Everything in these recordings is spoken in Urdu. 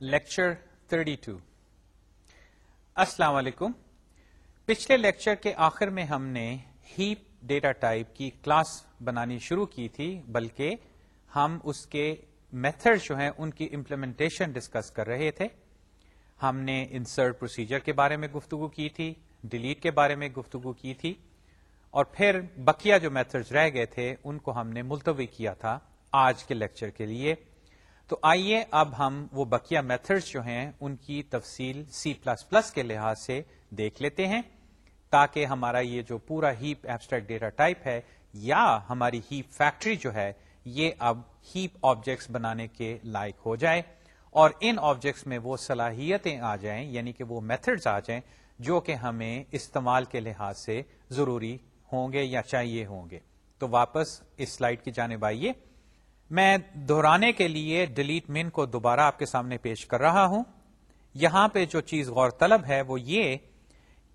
لیکچر 32 السلام علیکم۔ پچھلے لیکچر کے آخر میں ہم نے ہیپ ڈیٹا ٹائپ کی کلاس بنانی شروع کی تھی، بلکہ ہم اس کے میتھڈ جو ہیں ان کی امپلیمنٹیشن ڈسکس کر رہے تھے۔ ہم نے انسرٹ پروسیجر کے بارے میں گفتگو کی تھی ڈیلیٹ کے بارے میں گفتگو کی تھی، اور پھر بقیہ جو میتھڈ رہ گئے تھے، ان کو ہم نے ملتوی کیا تھا آج کے لیکچر کے لیے۔ تو آئیے اب ہم وہ بقیہ میتھڈز جو ہیں ان کی تفصیل سی پلس پلس کے لحاظ سے دیکھ لیتے ہیں تاکہ ہمارا یہ جو پورا ہیپ ایبسٹریکٹ ڈیٹا ٹائپ ہے یا ہماری ہیپ فیکٹری جو ہے یہ اب ہیپ آبجیکٹس بنانے کے لائق ہو جائے اور ان آبجیکٹس میں وہ صلاحیتیں آ جائیں یعنی کہ وہ میتھڈز آ جائیں جو کہ ہمیں استعمال کے لحاظ سے ضروری ہوں گے یا چاہیے ہوں گے۔ تو واپس اس سلائڈ کی جانب آئیے۔ میں دہرانے کے لیے ڈیلیٹ مین کو دوبارہ آپ کے سامنے پیش کر رہا ہوں۔ یہاں پہ جو چیز غور طلب ہے وہ یہ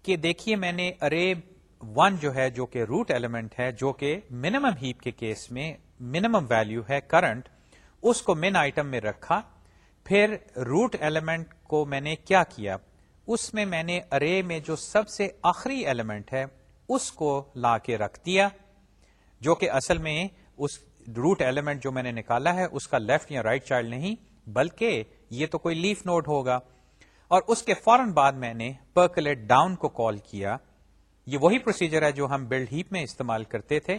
کہ دیکھیے میں نے ارے ون جو ہے جو کہ روٹ ایلیمنٹ ہے، جو کہ منیمم ہیپ کے کیس میں منیمم ویلو ہے کرنٹ اس کو مین آئٹم میں رکھا۔ پھر روٹ ایلیمنٹ کو میں نے کیا کیا؟ اس میں میں نے ارے میں جو سب سے آخری ایلیمنٹ ہے، اس کو لا کے رکھ دیا، جو کہ اصل میں اس روٹ ایلیمنٹ جو میں نے نکالا ہے، اس کا لیفٹ یا رائٹ right چائلڈ نہیں، بلکہ یہ تو کوئی لیف نوڈ ہوگا۔ اور اس کے فوراً بعد میں نے پرکلیٹ ڈاؤن کو کال کیا۔ یہ وہی پروسیجر ہے جو ہم بلڈ ہیپ میں استعمال کرتے تھے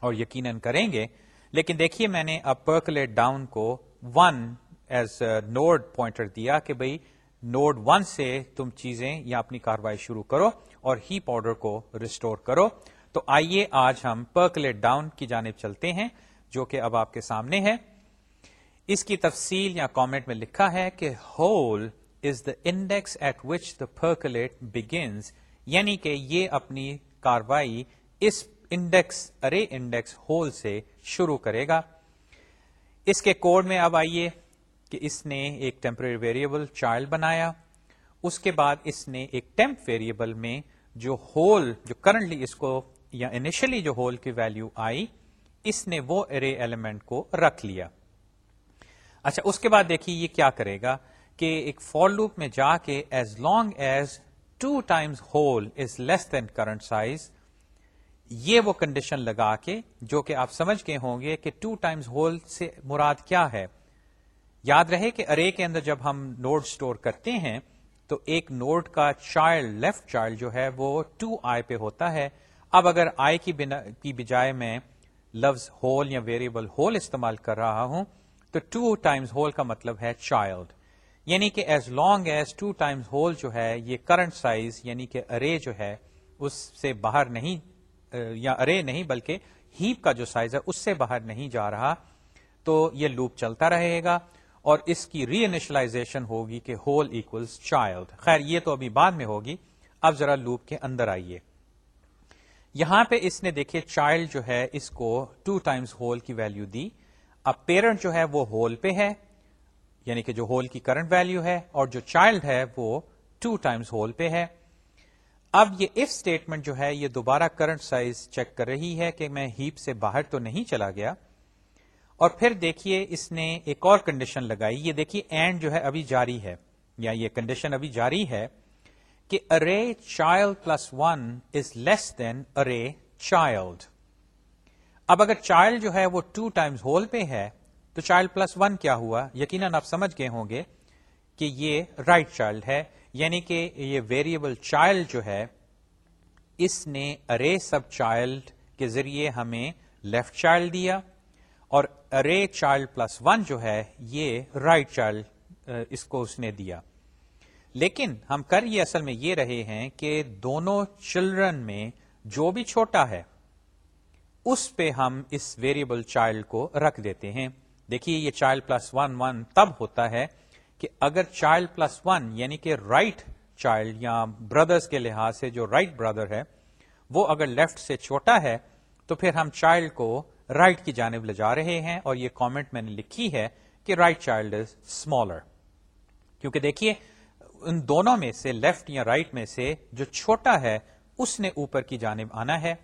اور یقیناً کریں گے۔ لیکن دیکھیے، میں نے اب پرکلیٹ ڈاؤن کو ون ایز نوڈ پوائنٹر دیا کہ بھائی نوڈ ون سے تم چیزیں یا اپنی کاروائی شروع کرو اور ہیپ آرڈر کو ریسٹور کرو۔ تو آئیے آج ہم پرکلیٹ ڈاؤن کی جانب چلتے ہیں، جو کہ اب آپ کے سامنے ہے۔ اس کی تفصیل یا کامنٹ میں لکھا ہے کہ hole is the index at which the percolate begins یعنی کہ یہ اپنی کاروائی اس انڈیکس ارے انڈیکس ہول سے شروع کرے گا۔ اس کے کوڈ میں اب آئیے کہ اس نے ایک ٹیمپرری ویریبل چائلڈ بنایا۔ اس کے بعد اس نے ایک ٹیمپ ویریبل میں جو ہول جو کرنٹلی اس کو یا انیشلی جو ہول کی ویلو آئی، اس نے وہ ارے ایلیمنٹ کو رکھ لیا۔ اچھا اس کے بعد دیکھیے یہ کیا کرے گا کہ ایک فور لوپ میں جا کے as long as two times hole is less than current size یہ وہ کنڈیشن لگا کے، جو کہ آپ سمجھ گئے ہوں گے کہ ٹو ٹائمز ہول سے مراد کیا ہے۔ یاد رہے کہ ارے کے اندر جب ہم نوڈ اسٹور کرتے ہیں، تو ایک نوڈ کا چائلڈ لیفٹ چائلڈ جو ہے، وہ ٹو آئی پہ ہوتا ہے۔ اب اگر آئی کی بنا کی بجائے میں لفظ ہول یا ویریبل ہول استعمال کر رہا ہوں، تو ٹو ٹائمز ہول کا مطلب ہے چائلڈ یعنی کہ as long as two times hole جو ہے، یہ کرنٹ سائز یعنی کہ ارے جو ہے، اس سے باہر نہیں، یا ارے نہیں، بلکہ ہیپ کا جو سائز ہے، اس سے باہر نہیں جا رہا، تو یہ لوپ چلتا رہے گا اور اس کی ری انیشلائزیشن ہوگی کہ ہول اکولس چائلڈ خیر، یہ تو ابھی بعد میں ہوگی، اب ذرا لوپ کے اندر آئیے۔ یہاں پہ اس نے دیکھیے چائلڈ جو ہے اس کو ٹو ٹائمز ہول کی ویلو دی۔ اب پیرنٹ جو ہے وہ ہول پہ ہے یعنی کہ جو ہول کی کرنٹ ویلو ہے، اور جو چائلڈ ہے وہ ٹو ٹائمز ہول پہ ہے۔ اب یہ اف اسٹیٹمنٹ جو ہے، یہ دوبارہ کرنٹ سائز چیک کر رہی ہے کہ میں ہیپ سے باہر تو نہیں چلا گیا۔ اور پھر دیکھیے اس نے ایک اور کنڈیشن لگائی۔ یہ دیکھیے اینڈ جو ہے ابھی جاری ہے، یا یہ کنڈیشن ابھی جاری ہے۔ کہ array child plus one is less than array child اب اگر چائلڈ جو ہے وہ ٹو ٹائمز ہول پہ ہے، تو چائلڈ پلس ون کیا ہوا؟ یقیناً آپ سمجھ گئے ہوں گے کہ یہ رائٹ right چائلڈ ہے یعنی کہ یہ ویریبل چائلڈ جو ہے، اس نے ارے سب چائلڈ کے ذریعے ہمیں لیفٹ چائلڈ دیا اور ارے چائلڈ پلس ون جو ہے، یہ رائٹ right چائلڈ اس کو اس نے دیا۔ لیکن ہم کر یہ اصل میں یہ رہے ہیں کہ دونوں چلڈرن میں جو بھی چھوٹا ہے، اس پہ ہم اس ویریبل چائلڈ کو رکھ دیتے ہیں۔ دیکھیے یہ چائلڈ پلس ون ون تب ہوتا ہے کہ اگر چائلڈ پلس ون یعنی کہ رائٹ چائلڈ یا بردرس کے لحاظ سے جو رائٹ برادر ہے، وہ اگر لیفٹ سے چھوٹا ہے، تو پھر ہم چائلڈ کو رائٹ کی جانب لے جا رہے ہیں۔ اور یہ کامنٹ میں نے لکھی ہے کہ رائٹ چائلڈ از اسمالر کیونکہ دیکھیے ان دونوں میں سے لیفٹ یا رائٹ right میں سے جو چھوٹا ہے، اس نے اوپر کی جانب آنا ہے۔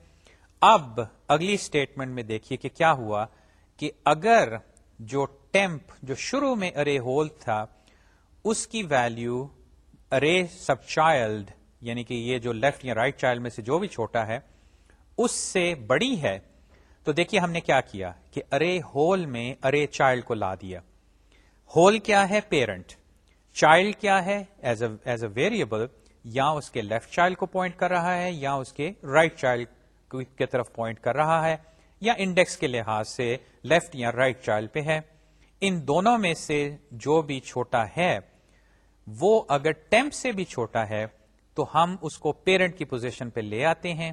اب اگلی اسٹیٹمنٹ میں دیکھیے کہ کیا ہوا کہ اگر جو ٹیمپ جو شروع میں ارے ہول تھا، اس کی ویلو ارے سب چائلڈ یعنی کہ یہ جو لیفٹ یا رائٹ چائلڈ میں سے جو بھی چھوٹا ہے، اس سے بڑی ہے۔ تو دیکھیے ہم نے کیا کیا کہ ارے ہول میں ارے چائلڈ کو لا دیا۔ ہول کیا ہے؟ پیرنٹ چائلڈ کیا ہے ایز ایز اے ویریبل یا اس کے لیفٹ چائلڈ کو پوائنٹ کر رہا ہے یا اس کے رائٹ right چائلڈ کی طرف پوائنٹ کر رہا ہے یا انڈیکس کے لحاظ سے لیفٹ یا رائٹ right چائلڈ پہ ہے۔ ان دونوں میں سے جو بھی چھوٹا ہے، وہ اگر ٹیمپ سے بھی چھوٹا ہے، تو ہم اس کو پیرنٹ کی پوزیشن پہ لے آتے ہیں۔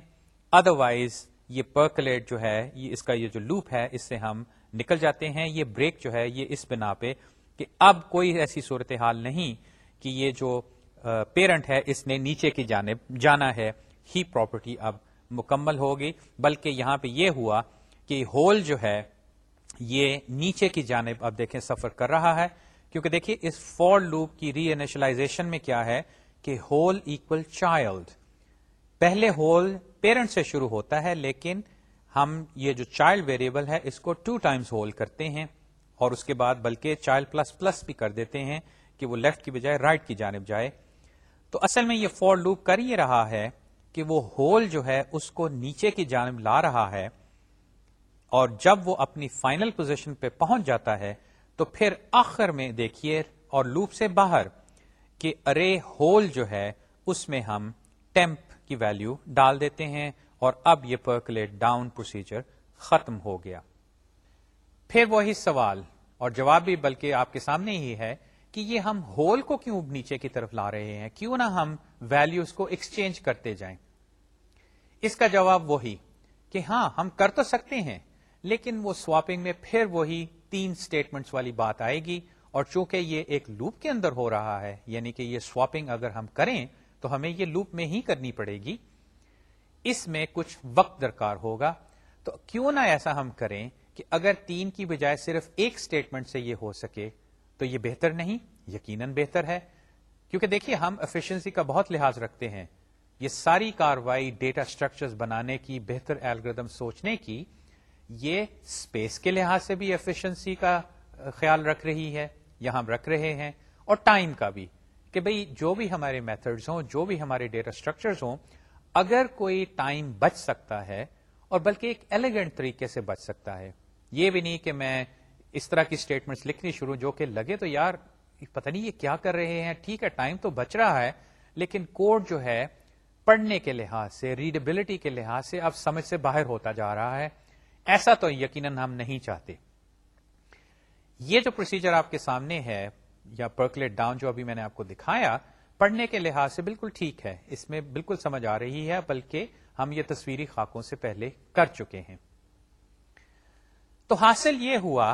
ادروائز یہ پرکلیٹ جو ہے، یہ اس کا یہ جو لوپ ہے، اس سے ہم نکل جاتے ہیں۔ یہ بریک جو ہے، یہ اس بنا پہ کہ اب کوئی ایسی صورتحال نہیں کہ یہ جو پیرنٹ ہے، اس نے نیچے کی جانب جانا ہے، ہی پراپرٹی اب مکمل ہوگی۔ بلکہ یہاں پہ یہ ہوا کہ ہول جو ہے، یہ نیچے کی جانب اب دیکھیں سفر کر رہا ہے۔ کیونکہ دیکھیے، اس فور لوپ کی ری انیشلائزیشن میں کیا ہے کہ ہول اکول چائلڈ پہلے ہول پیرنٹ سے شروع ہوتا ہے، لیکن ہم یہ جو چائلڈ ویریبل ہے، اس کو ٹو ٹائمز ہول کرتے ہیں۔ اور اس کے بعد بلکہ چائلڈ پلس پلس بھی کر دیتے ہیں کہ وہ لیفٹ کی بجائے رائٹ right کی جانب جائے۔ تو اصل میں یہ فور لوپ کر ہی رہا ہے کہ وہ ہول جو ہے اس کو نیچے کی جانب لا رہا ہے اور جب وہ اپنی فائنل پوزیشن پہ پہنچ جاتا ہے تو پھر آخر میں دیکھیے اور لوپ سے باہر کہ ارے ہول جو ہے اس میں ہم ٹیمپ کی ویلو ڈال دیتے ہیں اور اب یہ پرکلیٹ ڈاؤن پروسیجر ختم ہو گیا۔ پھر وہی سوال اور جواب بھی بلکہ آپ کے سامنے ہی ہے کہ یہ ہم ہول کو کیوں نیچے کی طرف لا رہے ہیں؟ کیوں نہ ہم ویلوز کو ایکسچینج کرتے جائیں؟ اس کا جواب وہی کہ ہاں ہم کر تو سکتے ہیں، لیکن وہ سواپنگ میں پھر وہی تین سٹیٹمنٹس والی بات آئے گی اور چونکہ یہ ایک لوپ کے اندر ہو رہا ہے یعنی کہ یہ سواپنگ اگر ہم کریں تو ہمیں یہ لوپ میں ہی کرنی پڑے گی۔ اس میں کچھ وقت درکار ہوگا۔ تو کیوں نہ ایسا ہم کریں کہ اگر تین کی بجائے صرف ایک سٹیٹمنٹ سے یہ ہو سکے، تو یہ بہتر نہیں، یقیناً بہتر ہے۔ کیونکہ دیکھیے، ہم افیشنسی کا بہت لحاظ رکھتے ہیں۔ یہ ساری کاروائی ڈیٹا اسٹرکچر بنانے کی، بہتر ایلگردم سوچنے کی، یہ اسپیس کے لحاظ سے بھی ایفیشنسی کا خیال رکھ رہی ہے یا ہم رکھ رہے ہیں۔ اور ٹائم کا بھی، کہ بھئی جو بھی ہمارے میتھڈز ہوں، جو بھی ہمارے ڈیٹا اسٹرکچرز ہوں، اگر کوئی ٹائم بچ سکتا ہے، اور بلکہ ایک ایلیگنٹ طریقے سے بچ سکتا ہے یہ بھی نہیں کہ میں اس طرح کی اسٹیٹمنٹس لکھنی شروع جو کہ لگے تو یار، پتہ نہیں یہ کیا کر رہے ہیں، ٹھیک ہے ٹائم تو بچ رہا ہے، لیکن کوڈ جو ہے پڑھنے کے لحاظ سے ریڈیبلٹی کے لحاظ سے اب سمجھ سے باہر ہوتا جا رہا ہے۔ ایسا تو یقیناً ہم نہیں چاہتے۔ یہ جو پروسیجر آپ کے سامنے ہے یا پرکلیٹ ڈاؤن جو ابھی میں نے آپ کو دکھایا، پڑھنے کے لحاظ سے بالکل ٹھیک ہے۔ اس میں بالکل سمجھ آ رہی ہے، بلکہ ہم یہ تصویری خاکوں سے پہلے کر چکے ہیں۔ تو حاصل یہ ہوا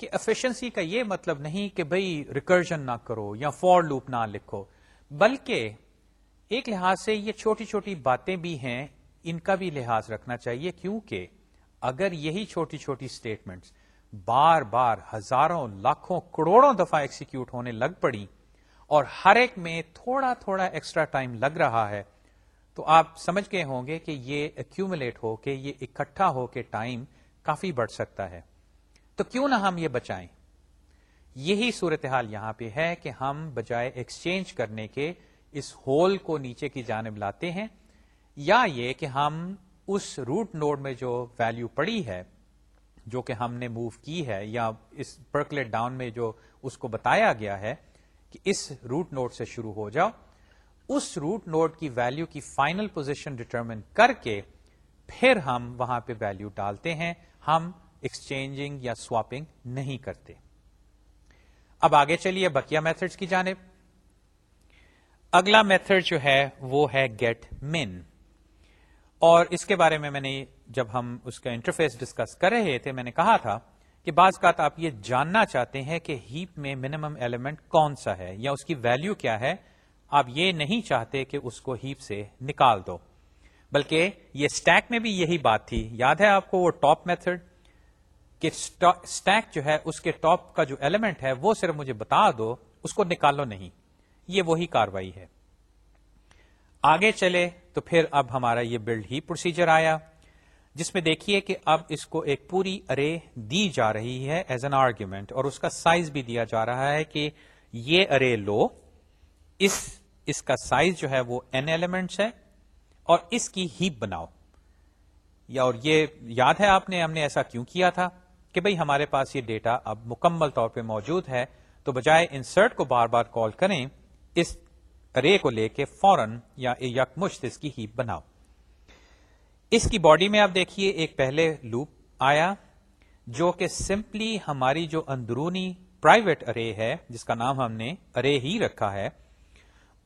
کہ افیشنسی کا یہ مطلب نہیں کہ بھئی ریکرجن نہ کرو یا فور لوپ نہ لکھو، بلکہ ایک لحاظ سے یہ چھوٹی چھوٹی باتیں بھی ہیں، ان کا بھی لحاظ رکھنا چاہیے، کیونکہ اگر یہی چھوٹی چھوٹی اسٹیٹمنٹس بار بار ہزاروں، لاکھوں، کروڑوں دفعہ ایکسیکیوٹ ہونے لگ پڑی اور ہر ایک میں تھوڑا تھوڑا ایکسٹرا ٹائم لگ رہا ہے، تو آپ سمجھ گئے ہوں گے کہ یہ ایکومولیٹ ہو کے یہ اکٹھا ہو کے ٹائم کافی بڑھ سکتا ہے۔ تو کیوں نہ ہم یہ بچائیں؟ یہی صورتحال یہاں پہ ہے کہ ہم بجائے ایکسچینج کرنے کے اس ہول کو نیچے کی جانب لاتے ہیں، یا یہ کہ ہم اس روٹ نوڈ میں جو ویلو پڑی ہے، جو کہ ہم نے موو کی ہے، یا اس پرکلیٹ ڈاؤن میں جو اس کو بتایا گیا ہے کہ اس روٹ نوڈ سے شروع ہو جاؤ، اس روٹ نوڈ کی ویلو کی فائنل پوزیشن ڈٹرمن کر کے پھر ہم وہاں پہ ویلو ڈالتے ہیں ہم ایکسچینجنگ یا سواپنگ نہیں کرتے۔ اب آگے چلیے بکیا میتھڈ کی جانب۔ اگلا میتھڈ جو ہے وہ ہے گیٹ من اور اس کے بارے میں میں نے جب ہم اس کا انٹرفیس ڈسکس کر رہے تھے، میں نے کہا تھا کہ بعض کا آپ یہ جاننا چاہتے ہیں کہ ہیپ میں منیمم ایلیمنٹ کون سا ہے یا اس کی ویلو کیا ہے۔ آپ یہ نہیں چاہتے کہ اس کو ہیپ سے نکال دو۔ بلکہ یہ اسٹیک میں بھی یہی بات تھی۔ یاد ہے آپ کو وہ ٹاپ میتھڈ کہ اسٹیک جو ہے، اس کے ٹاپ کا جو ایلیمنٹ ہے، وہ صرف مجھے بتا دو، اس کو نکالو نہیں۔ یہ وہی کاروائی ہے۔ آگے چلے تو پھر اب ہمارا یہ بلڈ ہی پروسیجر آیا، جس میں دیکھیے کہ اب اس کو ایک پوری ارے دی جا رہی ہے ایز این آرگیومنٹ اور اس کا سائز بھی دیا جا رہا ہے کہ یہ ارے لو۔ اس اس کا سائز جو ہے وہ این ایلیمنٹس ہے۔ اور اس کی ہیپ بناؤ۔ یا اور یہ یاد ہے آپ نے ہم نے ایسا کیوں کیا تھا کہ بھئی ہمارے پاس یہ ڈیٹا اب مکمل طور پہ موجود ہے، تو بجائے انسرٹ کو بار بار کال کریں، اس رے کو لے کے فورن یا یک مشت اس کی ہیپ بناؤ۔ اس کی باڈی میں آپ دیکھیے ایک پہلے لوپ آیا جو کہ سمپلی ہماری جو اندرونی پرائیویٹ ارے ہے، جس کا نام ہم نے ارے ہی رکھا ہے،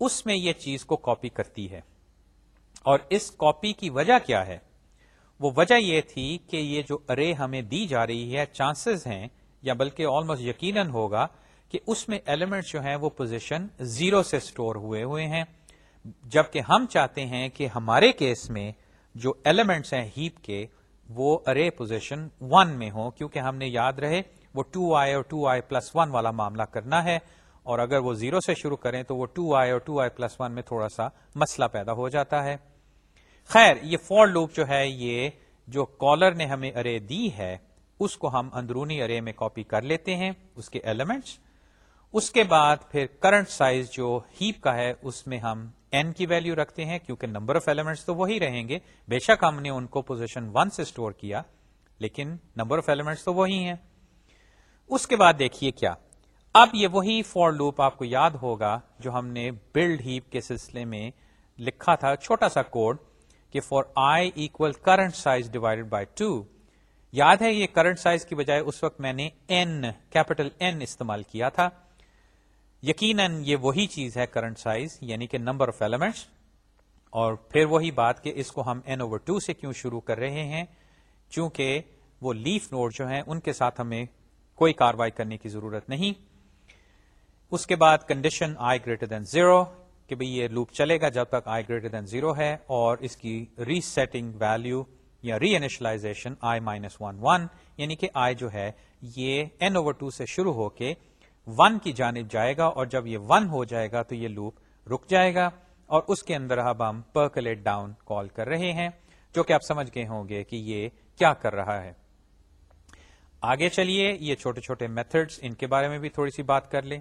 اس میں یہ چیز کو کاپی کرتی ہے۔ اور اس کاپی کی وجہ کیا ہے؟ وہ وجہ یہ تھی کہ یہ جو ارے ہمیں دی جا رہی ہے چانسز ہیں، یا بلکہ آلموسٹ یقیناً ہوگا کہ اس میں ایلیمنٹس جو ہیں وہ پوزیشن زیرو سے سٹور ہوئے ہوئے ہیں۔ جبکہ ہم چاہتے ہیں کہ ہمارے کیس میں جو ایلیمنٹس ہیں ہیپ کے، وہ ارے پوزیشن ون میں ہوں، کیونکہ ہم نے یاد رہے، وہ ٹو آئی اور ٹو آئی پلس ون والا معاملہ کرنا ہے۔ اور اگر وہ زیرو سے شروع کریں تو وہ ٹو آئی اور ٹو آئی پلس ون میں تھوڑا سا مسئلہ پیدا ہو جاتا ہے۔ خیر، یہ فور لوپ جو ہے، یہ جو کالر نے ہمیں ارے دی ہے، اس کو ہم اندرونی ارے میں کاپی کر لیتے ہیں، اس کے ایلیمنٹس۔ اس کے بعد پھر کرنٹ سائز جو ہیپ کا ہے، اس میں ہم این کی ویلو رکھتے ہیں، کیونکہ نمبر آف ایلیمنٹس تو وہی رہیں گے۔ بے شک ہم نے ان کو پوزیشن ون سے اسٹور کیا، لیکن نمبر آف ایلیمنٹس تو وہی ہیں۔ اس کے بعد دیکھیے کیا۔ اب یہ وہی فور لوپ آپ کو یاد ہوگا جو ہم نے بلڈ ہیپ کے سلسلے میں لکھا تھا، چھوٹا سا کوڈ کہ for I equal current size divided by two یاد ہے یہ کرنٹ سائز کی بجائے اس وقت میں نے این کیپٹل این استعمال کیا تھا۔ یقیناً یہ وہی چیز ہے کرنٹ سائز یعنی کہ نمبر آف ایلیمنٹس اور پھر وہی بات کہ اس کو ہم این اوور ٹو سے کیوں شروع کر رہے ہیں، چونکہ وہ لیف نوڈ جو ہیں، ان کے ساتھ ہمیں کوئی کاروائی کرنے کی ضرورت نہیں۔ اس کے بعد condition I greater than zero کہ بھئی یہ لوپ چلے گا جب تک آئی گریٹر دین زیرو ہے اور اس کی ری سیٹنگ ویلو یا reinitialization I minus one one یعنی کہ آئی جو ہے یہ این اوور ٹو سے شروع ہو کے ون کی جانب جائے گا اور جب یہ ون ہو جائے گا تو یہ لوپ رک جائے گا اور اس کے اندر اب ہم پرکلیٹ ڈاؤن کال کر رہے ہیں، جو کہ آپ سمجھ گئے ہوں گے کہ یہ کیا کر رہا ہے۔ آگے چلیے، یہ چھوٹے چھوٹے میتھڈز ان کے بارے میں بھی تھوڑی سی بات کر لیں۔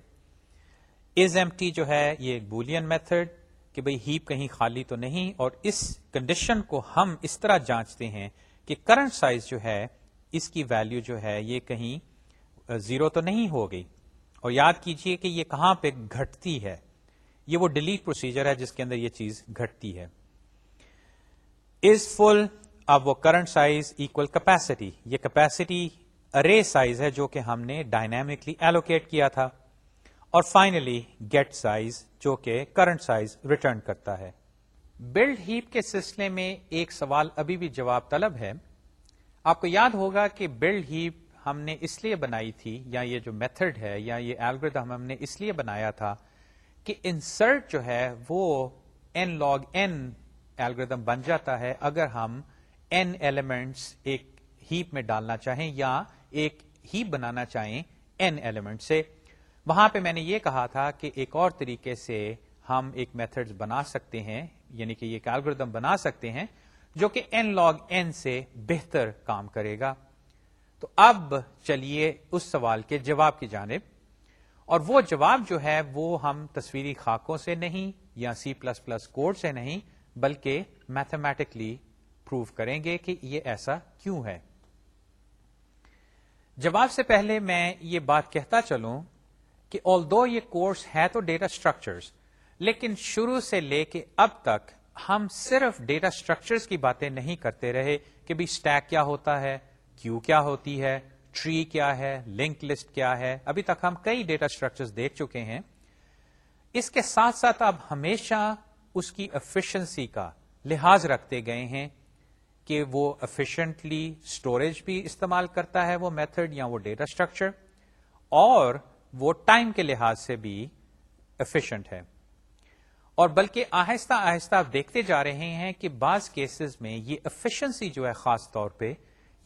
از ایم ٹی جو ہے یہ ایک بولین میتھڈ کہ بھئی ہیپ کہیں خالی تو نہیں اور اس کنڈیشن کو ہم اس طرح جانچتے ہیں کہ کرنٹ سائز جو ہے اس کی ویلو جو ہے یہ کہیں زیرو تو نہیں ہو گئی۔ اور یاد کیجیے کہ یہ کہاں پہ گھٹتی ہے۔ یہ وہ ڈیلیٹ پروسیجر ہے جس کے اندر یہ چیز گھٹتی ہے۔ از فل اب وہ کرنٹ سائز اکول کیپیسٹی یہ کیپیسٹی ارے سائز ہے جو کہ ہم نے ڈائنامکلی ایلوکیٹ کیا تھا۔ اور فائنلی گیٹ سائز جو کہ کرنٹ سائز ریٹرن کرتا ہے۔ بلڈ ہیپ کے سلسلے میں ایک سوال ابھی بھی جواب طلب ہے۔ آپ کو یاد ہوگا کہ بلڈ ہیپ ہم نے اس لیے بنائی تھی، یا یہ جو میتھڈ ہے، یا یہ ایلگردم ہم نے اس لیے بنایا تھا کہ انسرٹ جو ہے، وہ این لاگ این ایلگردم بن جاتا ہے۔ اگر ہم این ایلیمنٹس ایک ہیپ میں ڈالنا چاہیں، یا ایک ہیپ بنانا چاہیں این ایلیمنٹ سے وہاں پہ میں نے یہ کہا تھا کہ ایک اور طریقے سے ہم ایک میتھڈ بنا سکتے ہیں یعنی کہ یہ ایلگردم بنا سکتے ہیں، جو کہ این لاگ این سے بہتر کام کرے گا۔ تو اب چلیے اس سوال کے جواب کی جانب۔ اور وہ جواب جو ہے وہ ہم تصویری خاکوں سے نہیں یا سی پلس پلس کوڈ سے نہیں، بلکہ میتھمیٹکلی پروو کریں گے کہ یہ ایسا کیوں ہے۔ جواب سے پہلے میں یہ بات کہتا چلوں کہ آل دو یہ کورس ہے تو ڈیٹا اسٹرکچرز لیکن شروع سے لے کے اب تک ہم صرف ڈیٹا اسٹرکچرز کی باتیں نہیں کرتے رہے کہ بھی اسٹیک کیا ہوتا ہے کیو کیا ہوتی ہے ٹری کیا ہے لنک لسٹ کیا ہے. ابھی تک ہم کئی ڈیٹا اسٹرکچر دیکھ چکے ہیں. اس کے ساتھ ساتھ اب ہمیشہ اس کی افیشنسی کا لحاظ رکھتے گئے ہیں کہ وہ افیشنٹلی اسٹوریج بھی استعمال کرتا ہے وہ میتھڈ یا وہ ڈیٹا اسٹرکچر اور وہ ٹائم کے لحاظ سے بھی افیشنٹ ہے۔ اور بلکہ آہستہ آہستہ آپ دیکھتے جا رہے ہیں کہ بعض کیسز میں یہ افیشنسی جو ہے خاص طور پہ،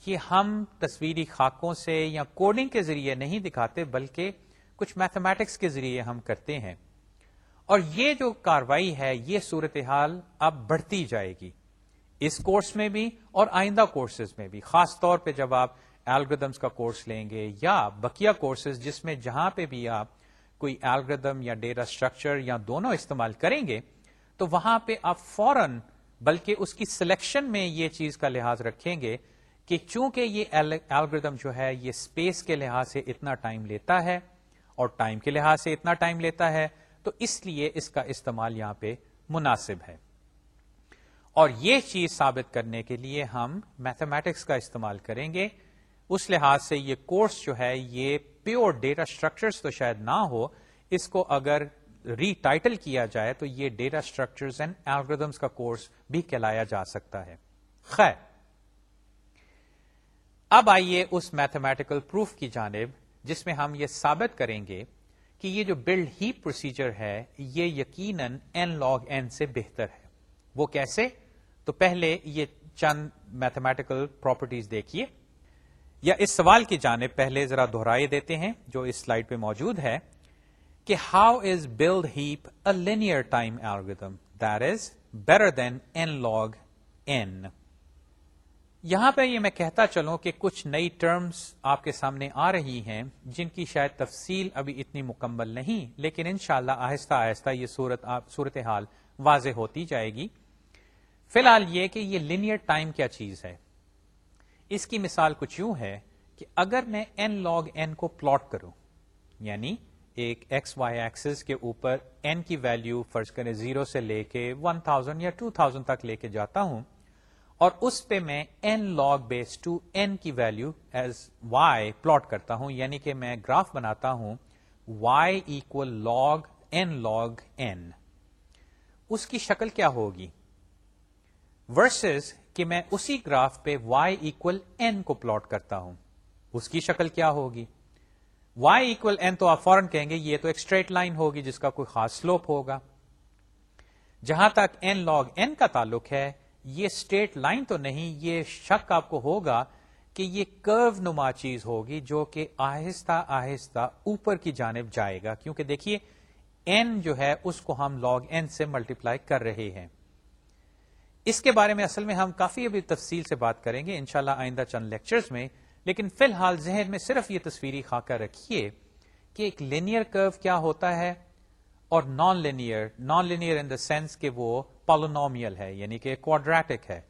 یہ ہم تصویری خاکوں سے یا کوڈنگ کے ذریعے نہیں دکھاتے، بلکہ کچھ میتھمیٹکس کے ذریعے ہم کرتے ہیں۔ اور یہ جو کاروائی ہے، یہ صورتحال اب بڑھتی جائے گی۔ اس کورس میں بھی اور آئندہ کورسز میں بھی، خاص طور پہ جب آپ الگریدمس کا کورس لیں گے یا بکیا کورسز جس میں جہاں پہ بھی آپ کوئی الگریدم یا ڈیٹا اسٹرکچر یا دونوں استعمال کریں گے، تو وہاں پہ آپ فوراً، بلکہ اس کی سلیکشن میں یہ چیز کا لحاظ رکھیں گے کہ چونکہ یہ الگریدم جو ہے، یہ اسپیس کے لحاظ سے اتنا ٹائم لیتا ہے اور ٹائم کے لحاظ سے اتنا ٹائم لیتا ہے، تو اس لیے اس کا استعمال یہاں پہ مناسب ہے۔ اور یہ چیز ثابت کرنے کے لیے ہم میتھمیٹکس کا استعمال کریں گے۔ اس لحاظ سے یہ کورس جو ہے، یہ پیور ڈیٹا اسٹرکچرز تو شاید نہ ہو، اس کو اگر ری ٹائٹل کیا جائے تو یہ ڈیٹا اسٹرکچرز اینڈ الگریدمس کا کورس بھی کہلایا جا سکتا ہے۔ خیر، اب آئیے اس میتھمیٹیکل پروف کی جانب، جس میں ہم یہ ثابت کریں گے کہ یہ جو بلڈ ہی پروسیجر ہے، یہ یقیناً این لاگ این سے بہتر ہے۔ وہ کیسے؟ تو پہلے یہ چند میتھمیٹیکل پراپرٹیز دیکھیے۔ یا اس سوال کی جانب پہلے ذرا دہرائے دیتے ہیں، جو اس سلائڈ پہ موجود ہے، کہ how is build heap a linear time algorithm that is better than N log N یہاں پہ یہ میں کہتا چلوں کہ کچھ نئی ٹرمز آپ کے سامنے آ رہی ہیں، جن کی شاید تفصیل ابھی اتنی مکمل نہیں، لیکن انشاءاللہ آہستہ آہستہ یہ صورت صورت حال واضح ہوتی جائے گی۔ فی الحال یہ کہ یہ لینئر ٹائم کیا چیز ہے؟ اس کی مثال کچھ یوں ہے کہ اگر میں این لاگ این کو پلاٹ کروں یعنی ایک ایکس وائی ایکسس کے اوپر این کی ویلو فرض کریں زیرو سے لے کے ون تھاؤزینڈ یا ٹو تھاؤزینڈ تک لے کے جاتا ہوں، اور اس پہ میں N log base two N کی ویلو ایز وائی پلاٹ کرتا ہوں یعنی کہ میں گراف بناتا ہوں Y equal log N log N اس کی شکل کیا ہوگی؟ ورسز کہ میں اسی گراف پہ وائی اکول این کو پلاٹ کرتا ہوں۔ اس کی شکل کیا ہوگی؟ وائی اکول این تو آپ فورن کہیں گے یہ تو ایک اسٹریٹ لائن ہوگی جس کا کوئی خاص سلوپ ہوگا۔ جہاں تک این لاگ این کا تعلق ہے، یہ اسٹریٹ لائن تو نہیں، یہ شک آپ کو ہوگا کہ یہ کرو نما چیز ہوگی جو کہ آہستہ آہستہ اوپر کی جانب جائے گا۔ کیونکہ دیکھیے این جو ہے، اس کو ہم لاگ این سے ملٹیپلائی کر رہے ہیں۔ اس کے بارے میں اصل میں ہم کافی ابھی تفصیل سے بات کریں گے، انشاءاللہ آئندہ چند لیکچرز میں۔ لیکن فی الحال ذہن میں صرف یہ تصویری خاکہ رکھیے کہ ایک لینئر کرو کیا ہوتا ہے اور non linear non linear in the sense کہ وہ پالونومیل ہے یعنی کہ کوڈریٹک ہے۔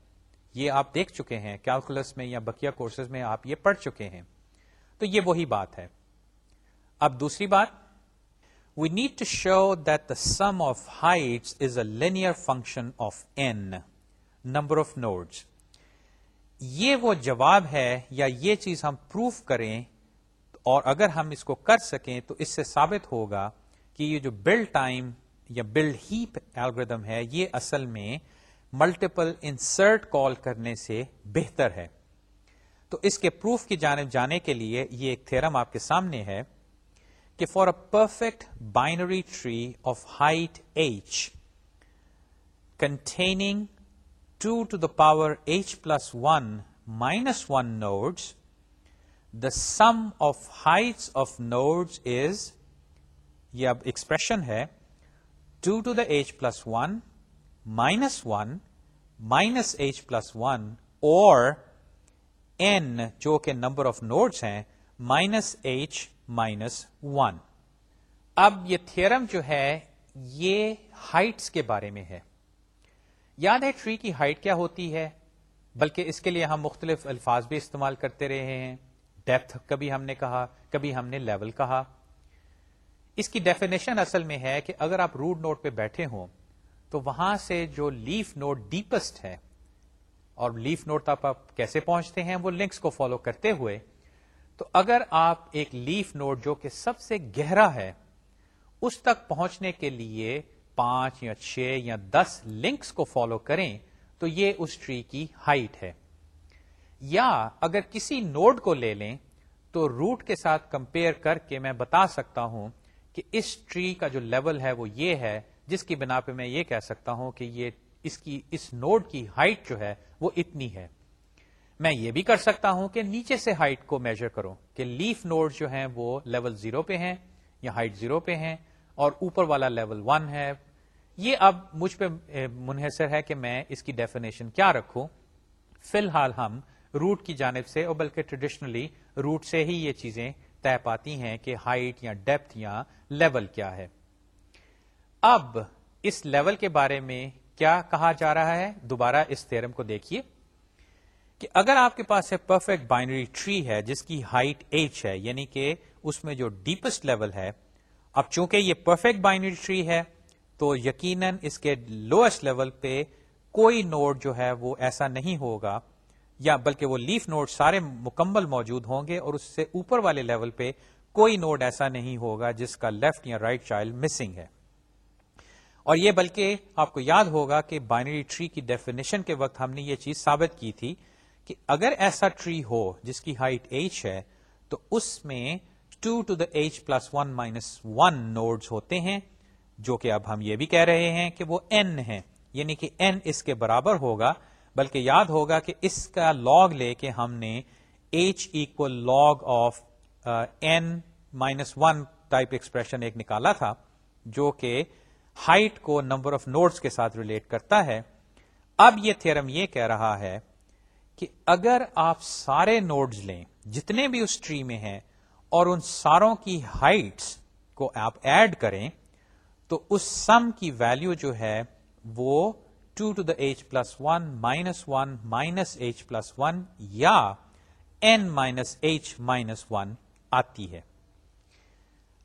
یہ آپ دیکھ چکے ہیں کیلکولس میں یا بکیا کورسز میں آپ یہ پڑھ چکے ہیں۔ تو یہ وہی بات ہے۔ اب دوسری بات we need to show that the sum of heights is a linear function of N number of nodes یہ وہ جواب ہے یا یہ چیز ہم پروف کریں اور اگر ہم اس کو کر سکیں تو اس سے ثابت ہوگا کہ یہ جو بلڈ ٹائم یا بلڈ ہیپ ایلگردم ہے، یہ اصل میں ملٹیپل انسرٹ کال کرنے سے بہتر ہے۔ تو اس کے پروف کی جانب جانے کے لیے یہ ایک تھرم آپ کے سامنے ہے کہ for a perfect binary tree of height H containing 2 to the power h plus 1 minus 1 nodes, the sum of heights of nodes is, یہ اب ایکسپریشن ہے 2 to the h plus 1 minus 1 minus h plus 1 or n جو کہ نمبر آف نوڈس ہیں مائنس ایچ مائنس ون اب یہ تھرم جو ہے یہ ہائٹس کے بارے میں ہے یاد ہے ٹری کی ہائٹ کیا ہوتی ہے؟ بلکہ اس کے لیے ہم مختلف الفاظ بھی استعمال کرتے رہے ہیں۔ ڈیپتھ کبھی ہم نے کہا، کبھی ہم نے لیول کہا۔ اس کی ڈیفینیشن اصل میں ہے کہ اگر آپ روڈ نوٹ پہ بیٹھے ہوں، تو وہاں سے جو لیف نوٹ ڈیپسٹ ہے، اور لیف نوٹ آپ آپ کیسے پہنچتے ہیں، وہ لنکس کو فالو کرتے ہوئے، تو اگر آپ ایک لیف نوٹ جو کہ سب سے گہرا ہے، اس تک پہنچنے کے لیے پانچ یا چھ یا دس لنکس کو فالو کریں تو یہ اس ٹری کی ہائٹ ہے۔ یا اگر کسی نوڈ کو لے لیں تو روٹ کے ساتھ کمپیئر کر کے میں بتا سکتا ہوں کہ اس ٹری کا جو لیول ہے وہ یہ ہے، جس کی بنا پہ میں یہ کہہ سکتا ہوں کہ یہ اس کی، اس نوڈ کی ہائٹ جو ہے وہ اتنی ہے۔ میں یہ بھی کر سکتا ہوں کہ نیچے سے ہائٹ کو میجر کروں کہ لیف نوڈ جو ہیں وہ لیول زیرو پہ ہیں یا ہائٹ زیرو پہ ہیں۔ اور اوپر والا لیول ون ہے۔ یہ اب مجھ پہ منحصر ہے کہ میں اس کی ڈیفینیشن کیا رکھوں۔ فی الحال ہم روٹ کی جانب سے، اور بلکہ ٹریڈیشنلی روٹ سے ہی یہ چیزیں طے پاتی ہیں کہ ہائٹ یا ڈیپتھ یا لیول کیا ہے۔ اب اس لیول کے بارے میں کیا کہا جا رہا ہے؟ دوبارہ اس تھرم کو دیکھیے۔ کہ اگر آپ کے پاس ایک پرفیکٹ بائنری ٹری ہے، جس کی ہائٹ ایچ ہے یعنی کہ اس میں جو ڈیپسٹ لیول ہے اب چونکہ یہ پرفیکٹ بائنری ٹری ہے، تو یقیناً اس کے لوئسٹ لیول پہ کوئی نوڈ جو ہے وہ ایسا نہیں ہوگا، یا بلکہ وہ لیف نوڈ سارے مکمل موجود ہوں گے اور اس سے اوپر والے لیول پہ کوئی نوڈ ایسا نہیں ہوگا جس کا لیفٹ یا رائٹ چائلڈ مسنگ ہے۔ اور یہ بلکہ آپ کو یاد ہوگا کہ بائنری ٹری کی ڈیفینیشن کے وقت ہم نے یہ چیز ثابت کی تھی کہ اگر ایسا ٹری ہو جس کی ہائٹ ایچ ہے، تو اس میں two to the H plus one minus one nodes ہوتے ہیں، جو کہ اب ہم یہ بھی کہہ رہے ہیں کہ وہ این ہے یعنی کہ این اس کے برابر ہوگا، بلکہ یاد ہوگا کہ اس کا لاگ لے کے ہم نے H equal log of N minus one type expression ایک نکالا تھا، جو کہ ہائٹ کو نمبر آف نوٹس کے ساتھ ریلیٹ کرتا ہے۔ اب یہ تھرم یہ کہہ رہا ہے کہ اگر آپ سارے نوڈز لیں، جتنے بھی اس ٹری میں ہیں اور ان ساروں کی ہائٹس کو آپ ایڈ کریں، تو اس سم کی ویلو جو ہے وہ two to the H plus one minus one minus H plus one یا N minus H minus one آتی ہے۔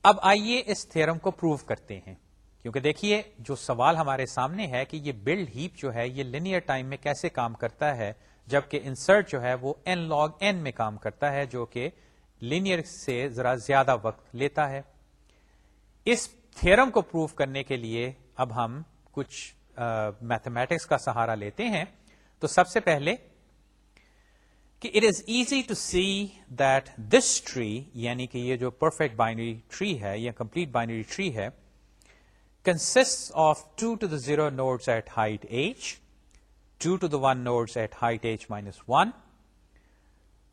اب آئیے اس تھرم کو پروو کرتے ہیں۔ کیونکہ دیکھیے، جو سوال ہمارے سامنے ہے کہ یہ بلڈ ہیپ جو ہے، یہ لینئر ٹائم میں کیسے کام کرتا ہے، جبکہ انسرٹ جو ہے وہ این لاگ این میں کام کرتا ہے، جو کہ لینئر سے ذرا زیادہ وقت لیتا ہے۔ اس تھرم کو پروف کرنے کے لیے اب ہم کچھ میتھمیٹکس کا سہارا لیتے ہیں۔ تو سب سے پہلے کہ it is easy to see that this tree یعنی کہ یہ جو پرفیکٹ بائنری ٹری ہے یا کمپلیٹ بائنری ٹری ہے consists of 2 to the 0 nodes at height h, 2 to the 1 nodes at height h minus 1,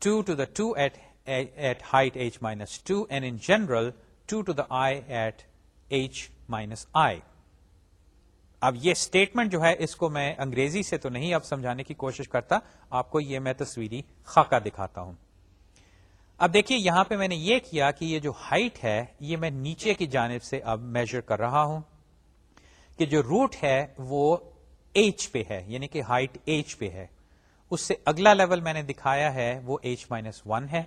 2 to the 2 at, at height h minus 2, and in general 2 to the i at h minus i. اب یہ اسٹیٹمنٹ جو ہے اس کو میں انگریزی سے تو نہیں اب سمجھانے کی کوشش کرتا آپ کو یہ میں تصویری خاکہ دکھاتا ہوں۔ اب دیکھیے یہاں پہ میں نے یہ کیا کہ یہ جو ہائٹ ہے یہ میں نیچے کی جانب سے اب میجر کر رہا ہوں کہ جو روٹ ہے وہ ایچ پہ ہے یعنی کہ ہائٹ ایچ پہ ہے۔ اس سے اگلا لیول میں نے دکھایا ہے وہ ایچ مائنس ون ہے۔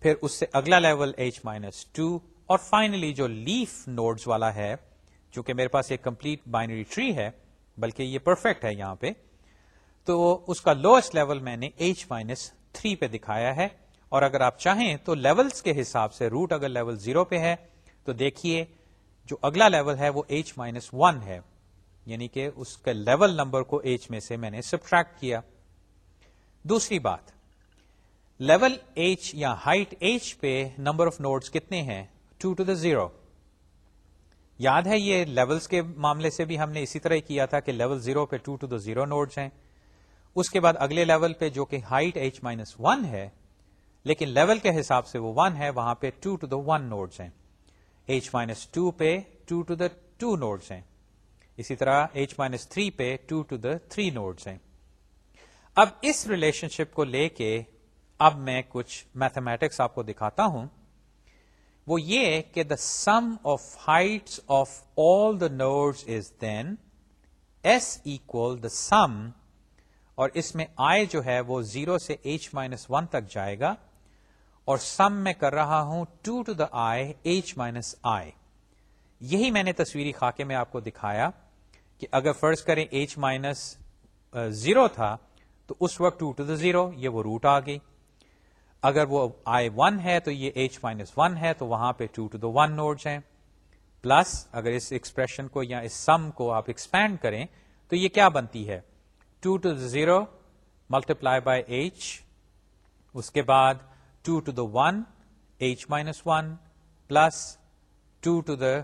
پھر اس سے اگلا لیول ایچ مائنس ٹو اور فائنلی جو لیف نوڈز والا ہے، چونکہ میرے پاس ایک کمپلیٹ بائنری ٹری ہے، بلکہ یہ پرفیکٹ ہے یہاں پہ، تو اس کا لوئسٹ لیول میں نے ایچ مائنس تھری پہ دکھایا ہے۔ اور اگر آپ چاہیں تو لیولز کے حساب سے روٹ اگر لیول زیرو پہ ہے، تو دیکھیے جو اگلا لیول ہے وہ ایچ مائنس ون ہے۔ یعنی کہ اس کے لیول نمبر کو ایچ میں سے میں نے سبٹریکٹ کیا۔ دوسری بات لیول ایچ یا ہائٹ ایچ پہ نمبر آف نوٹس کتنے ہیں؟ ٹو ٹو دا زیرو یاد ہے یہ لیولز کے معاملے سے بھی ہم نے اسی طرح کیا تھا کہ لیول زیرو پہ two to the zero nodes ہیں۔ اس کے بعد اگلے لیول پہ جو کہ ہائٹ ایچ مائنس ون ہے، لیکن لیول کے حساب سے وہ ون ہے، وہاں پہ two to the one nodes ہیں۔ ایچ مائنس ٹو پہ two to the two nodes ہیں۔ اسی طرح ایچ مائنس تھری پہ two to the three nodes ہیں۔ اب اس ریلیشن شپ کو لے کے اب میں کچھ میتھمیٹکس آپ کو دکھاتا ہوں۔ وہ یہ کہ the sum of heights of all the nodes is then S equal the sum اور اس میں آئے جو ہے وہ زیرو سے ایچ مائنس ون تک جائے گا اور سم میں کر رہا ہوں two to the I H minus I یہی میں نے تصویری خاکے میں آپ کو دکھایا کہ اگر فرض کریں ایچ مائنس زیرو تھا تو اس وقت ٹو ٹو دا زیرو یہ وہ روٹ آ گئی۔ اگر وہ آئی ون ہے تو یہ ایچ مائنس ون ہے تو وہاں پہ two to the one nodes ہیں۔ پلس اگر اس ایکسپریشن کو یا اس سم کو آپ ایکسپینڈ کریں تو یہ کیا بنتی ہے؟ Two to the zero multiply by H اس کے بعد two to the one H minus one plus two to the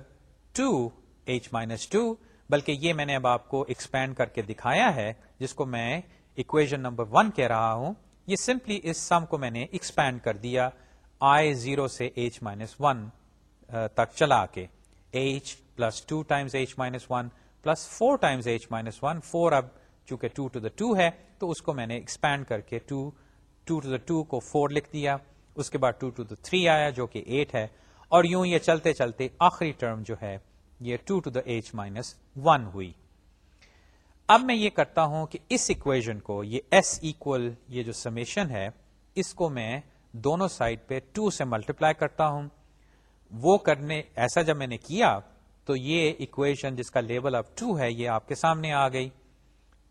two H minus two بلکہ یہ میں نے اب آپ کو ایکسپینڈ کر کے دکھایا ہے، جس کو میں اکویژن نمبر ون کہہ رہا ہوں۔ یہ سمپلی اس سم کو میں نے ایکسپینڈ کر دیا آئی زیرو سے ایچ مائنس ون تک چلا کے H plus two times H minus one plus four times H minus one four اب چونکہ ٹو ٹو دا ٹو ہے تو اس کو میں نے ایکسپینڈ کر کے two two to the two کو فور لکھ دیا۔ اس کے بعد ٹو ٹو دا تھری آیا جو کہ ایٹ ہے۔ اور یوں یہ چلتے چلتے آخری ٹرم جو ہے یہ two to the H minus one ہوئی۔ اب میں یہ کرتا ہوں کہ اس اکویژن کو، یہ ایس ایکول یہ جو سمیشن ہے، اس کو میں دونوں سائڈ پہ ٹو سے ملٹیپلائی کرتا ہوں۔ وہ کرنے، ایسا جب میں نے کیا، تو یہ اکویشن جس کا لیول آف ٹو ہے، یہ آپ کے سامنے آ گئی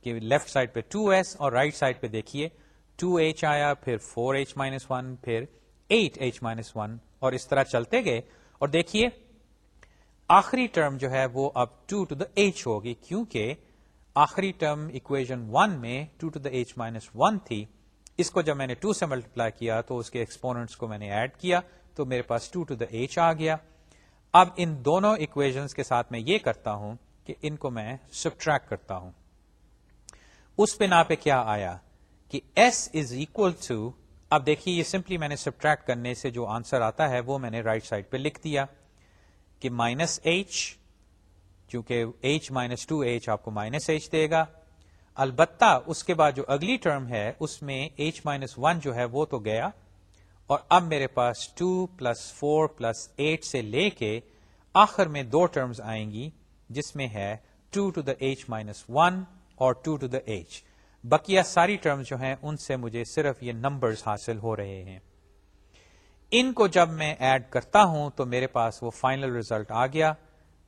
کہ لیفٹ سائڈ پہ ٹو ایس اور رائٹ سائڈ پہ دیکھیے ٹو ایچ آیا، پھر فور ایچ مائنس ون پھر ایٹ ایچ مائنس ون اور اس طرح چلتے گئے۔ اور دیکھیے، آخری ٹرم جو ہے، وہ اب ٹو ٹو دا ایچ ہوگی۔ کیونکہ آخری ٹرم اکویژن ون میں two to the H minus one تھی۔ اس کو جب میں نے ٹو سے ملٹیپلائی کیا تو اس کے ایکسپوننٹس کو میں نے ایڈ کیا تو میرے پاس ٹو ٹو دا ایچ آ گیا۔ اب ان دونوں اکویژنس کے ساتھ میں یہ کرتا ہوں کہ ان کو میں سبٹریکٹ کرتا ہوں۔ اس پہ پہ کیا آیا کہ ایس از اکول ٹو اب دیکھیے یہ سمپلی میں نے سبٹریکٹ کرنے سے جو آنسر آتا ہے وہ میں نے رائٹ سائڈ پہ لکھ دیا کہ مائنس ایچ چونکہ ایچ مائنس ٹو ایچ آپ کو مائنس ایچ دے گا۔ البتہ اس کے بعد جو اگلی ٹرم ہے، اس میں ایچ مائنس ون جو ہے وہ تو گیا۔ اور اب میرے پاس two plus four plus eight سے لے کے آخر میں دو ٹرمز آئیں گی، جس میں ہے two to the H minus one اور ٹو ٹو دا ایچ بقیہ ساری ٹرمز جو ہیں، ان سے مجھے صرف یہ نمبرز حاصل ہو رہے ہیں۔ ان کو جب میں ایڈ کرتا ہوں تو میرے پاس وہ فائنل ریزلٹ آ گیا۔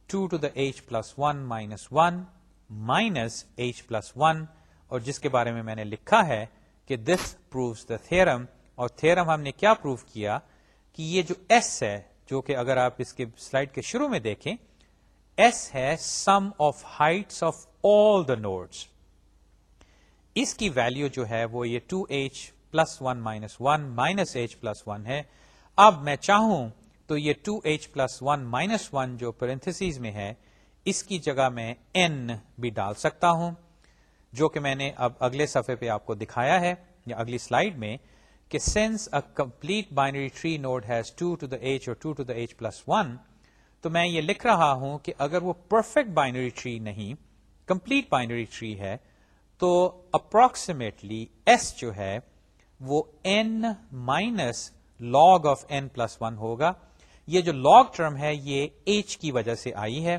Two to the H plus one minus one minus H plus one اور جس کے بارے میں میں نے لکھا ہے کہ دس پرووز دا تھرم اور تھرم ہم نے کیا پروو کیا کہ یہ جو ایس ہے، جو کہ اگر آپ اس کے سلائڈ کے شروع میں دیکھیں ایس ہے sum of heights of all the nodes اس کی ویلو جو ہے وہ یہ two H plus one minus one minus H plus one ہے. اب میں چاہوں تو یہ two H plus one minus one جو پرنتھس میں ہے، اس کی جگہ میں این بھی ڈال سکتا ہوں، جو کہ میں نے اب اگلے صفحے پہ آپ کو دکھایا ہے، یا اگلی سلائڈ میں، کہ since a complete binary tree node has two to the H اور two to the H plus one تو میں یہ لکھ رہا ہوں کہ اگر وہ پرفیکٹ بائنری ٹری نہیں کمپلیٹ بائنری ٹری ہے، تو اپروکسیمیٹلی ایس جو ہے، وہ N minus log of N plus one ہوگا۔ یہ جو لاگ ٹرم ہے یہ ایچ کی وجہ سے آئی ہے۔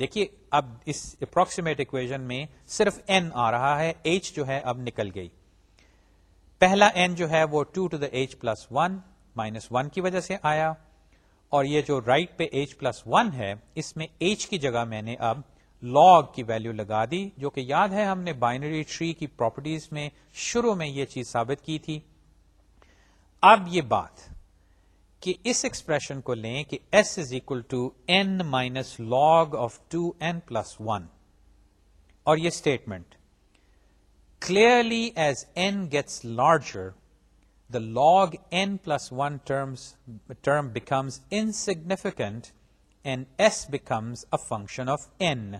دیکھیے، اب اس اپروکسیمیٹ اکویژن میں صرف این آ رہا ہے ایچ جو ہے اب نکل گئی۔ پہلا این جو ہے وہ two to the H plus one minus one کی وجہ سے آیا۔ اور یہ جو رائٹ پہ ایچ پلس ون ہے، اس میں ایچ کی جگہ میں نے اب لاگ کی ویلو لگا دی، جو کہ یاد ہے ہم نے بائنری ٹری کی پراپرٹیز میں شروع میں یہ چیز ثابت کی تھی۔ اب یہ بات۔ کہ اس ایکسپریشن کو لیں کہ S is equal to N minus log of two N plus one اور یہ statement clearly as N gets larger the log N plus one terms term becomes insignificant and S becomes a function of N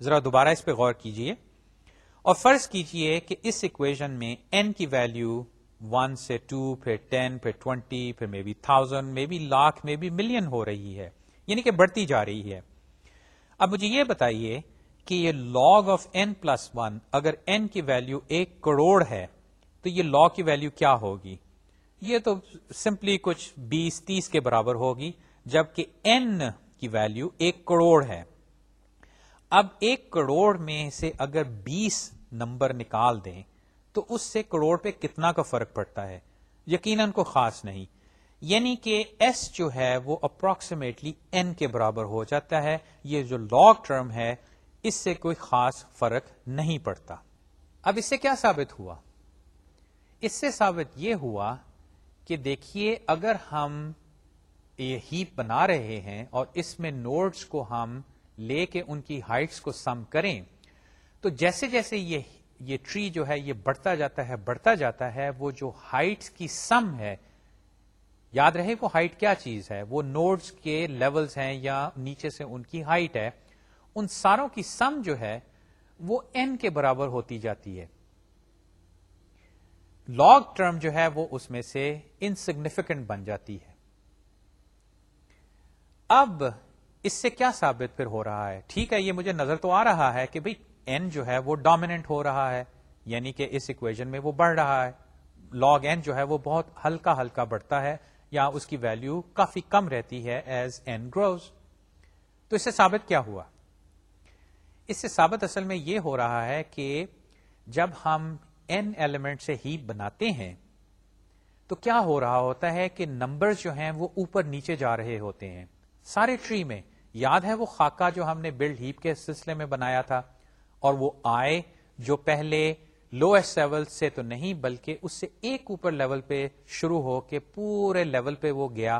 ذرا دوبارہ اس پہ غور کیجیے اور فرض کیجیے کہ اس اکویژن میں این کی ویلو ون سے ٹو پھر ٹین پھر ٹوینٹی پھر maybe thousand maybe lakh maybe million ہو رہی ہے یعنی کہ بڑھتی جا رہی ہے اب مجھے یہ بتائیے کہ یہ log of N plus one اگر این کی ویلو ایک کروڑ ہے تو یہ لاگ کی ویلو کیا ہوگی یہ تو سمپلی کچھ بیس تیس کے برابر ہوگی جبکہ این کی ویلو ایک کروڑ ہے اب ایک کروڑ میں سے اگر بیس نمبر نکال دیں تو اس سے کروڑ پہ کتنا کا فرق پڑتا ہے؟ یقیناً کو خاص نہیں۔ یعنی کہ ایس جو ہے وہ اپروکسیمیٹلی این کے برابر ہو جاتا ہے۔ یہ جو لاگ ٹرم ہے، اس سے کوئی خاص فرق نہیں پڑتا۔ اب اس سے کیا ثابت ہوا؟ اس سے ثابت یہ ہوا کہ دیکھیے، اگر ہم یہ ہیپ بنا رہے ہیں اور اس میں نوڈز کو ہم لے کے ان کی ہائٹس کو سم کریں، تو جیسے جیسے یہ یہ ٹری جو ہے، یہ بڑھتا جاتا ہے، بڑھتا جاتا ہے، وہ جو ہائٹ کی سم ہے، یاد رہے وہ ہائٹ کیا چیز ہے؟ وہ نوڈز کے لیولز ہیں یا نیچے سے ان کی ہائٹ ہے۔ ان ساروں کی سم جو ہے، وہ این کے برابر ہوتی جاتی ہے۔ لاگ ٹرم جو ہے، وہ اس میں سے انسگنیفیکنٹ بن جاتی ہے۔ اب اس سے کیا ثابت پھر ہو رہا ہے؟ ٹھیک ہے، یہ مجھے نظر تو آ رہا ہے کہ بھائی این جو ہے وہ ڈومیننٹ ہو رہا ہے یعنی کہ اس اکویژن میں وہ بڑھ رہا ہے۔ لاگ این جو ہے وہ بہت ہلکا ہلکا بڑھتا ہے، یا اس کی ویلو کافی کم رہتی ہے ایز این گروز تو اس سے ثابت کیا ہوا؟ اس سے ثابت اصل میں یہ ہو رہا ہے کہ جب ہم این ایلیمنٹ سے ہیپ بناتے ہیں، تو کیا ہو رہا ہوتا ہے کہ نمبر جو ہیں وہ اوپر نیچے جا رہے ہوتے ہیں۔ سارے ٹری میں، یاد ہے وہ خاکہ جو ہم نے بلڈ ہیپ کے سلسلے میں بنایا تھا؟ اور وہ آئے جو پہلے لوئسٹ لیول سے تو نہیں، بلکہ اس سے ایک اوپر لیول پہ شروع ہو کے پورے لیول پہ وہ گیا۔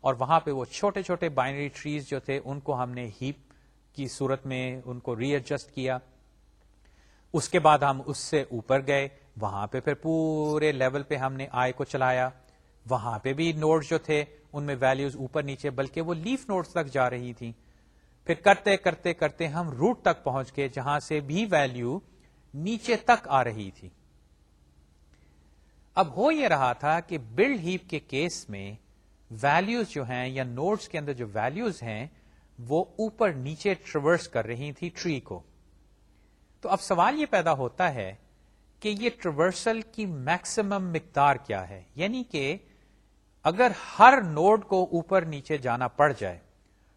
اور وہاں پہ وہ چھوٹے چھوٹے بائنری ٹریز جو تھے، ان کو ہم نے ہیپ کی صورت میں ان کو ری ایڈجسٹ کیا۔ اس کے بعد ہم اس سے اوپر گئے، وہاں پہ پھر پورے لیول پہ ہم نے آئے کو چلایا۔ وہاں پہ بھی نوٹ جو تھے، ان میں ویلوز اوپر نیچے، بلکہ وہ لیف نوٹس تک جا رہی تھی پھر کرتے کرتے کرتے ہم روٹ تک پہنچ گئے جہاں سے بھی ویلو نیچے تک آ رہی تھی۔ اب ہو یہ رہا تھا کہ بلڈ ہیپ کے کیس میں ویلوز جو ہیں یا نوٹس کے اندر جو ویلوز ہیں، وہ اوپر نیچے ٹریورس کر رہی تھی ٹری کو۔ تو اب سوال یہ پیدا ہوتا ہے کہ یہ ٹریورسل کی میکسیمم مقدار کیا ہے؟ یعنی کہ اگر ہر نوڈ کو اوپر نیچے جانا پڑ جائے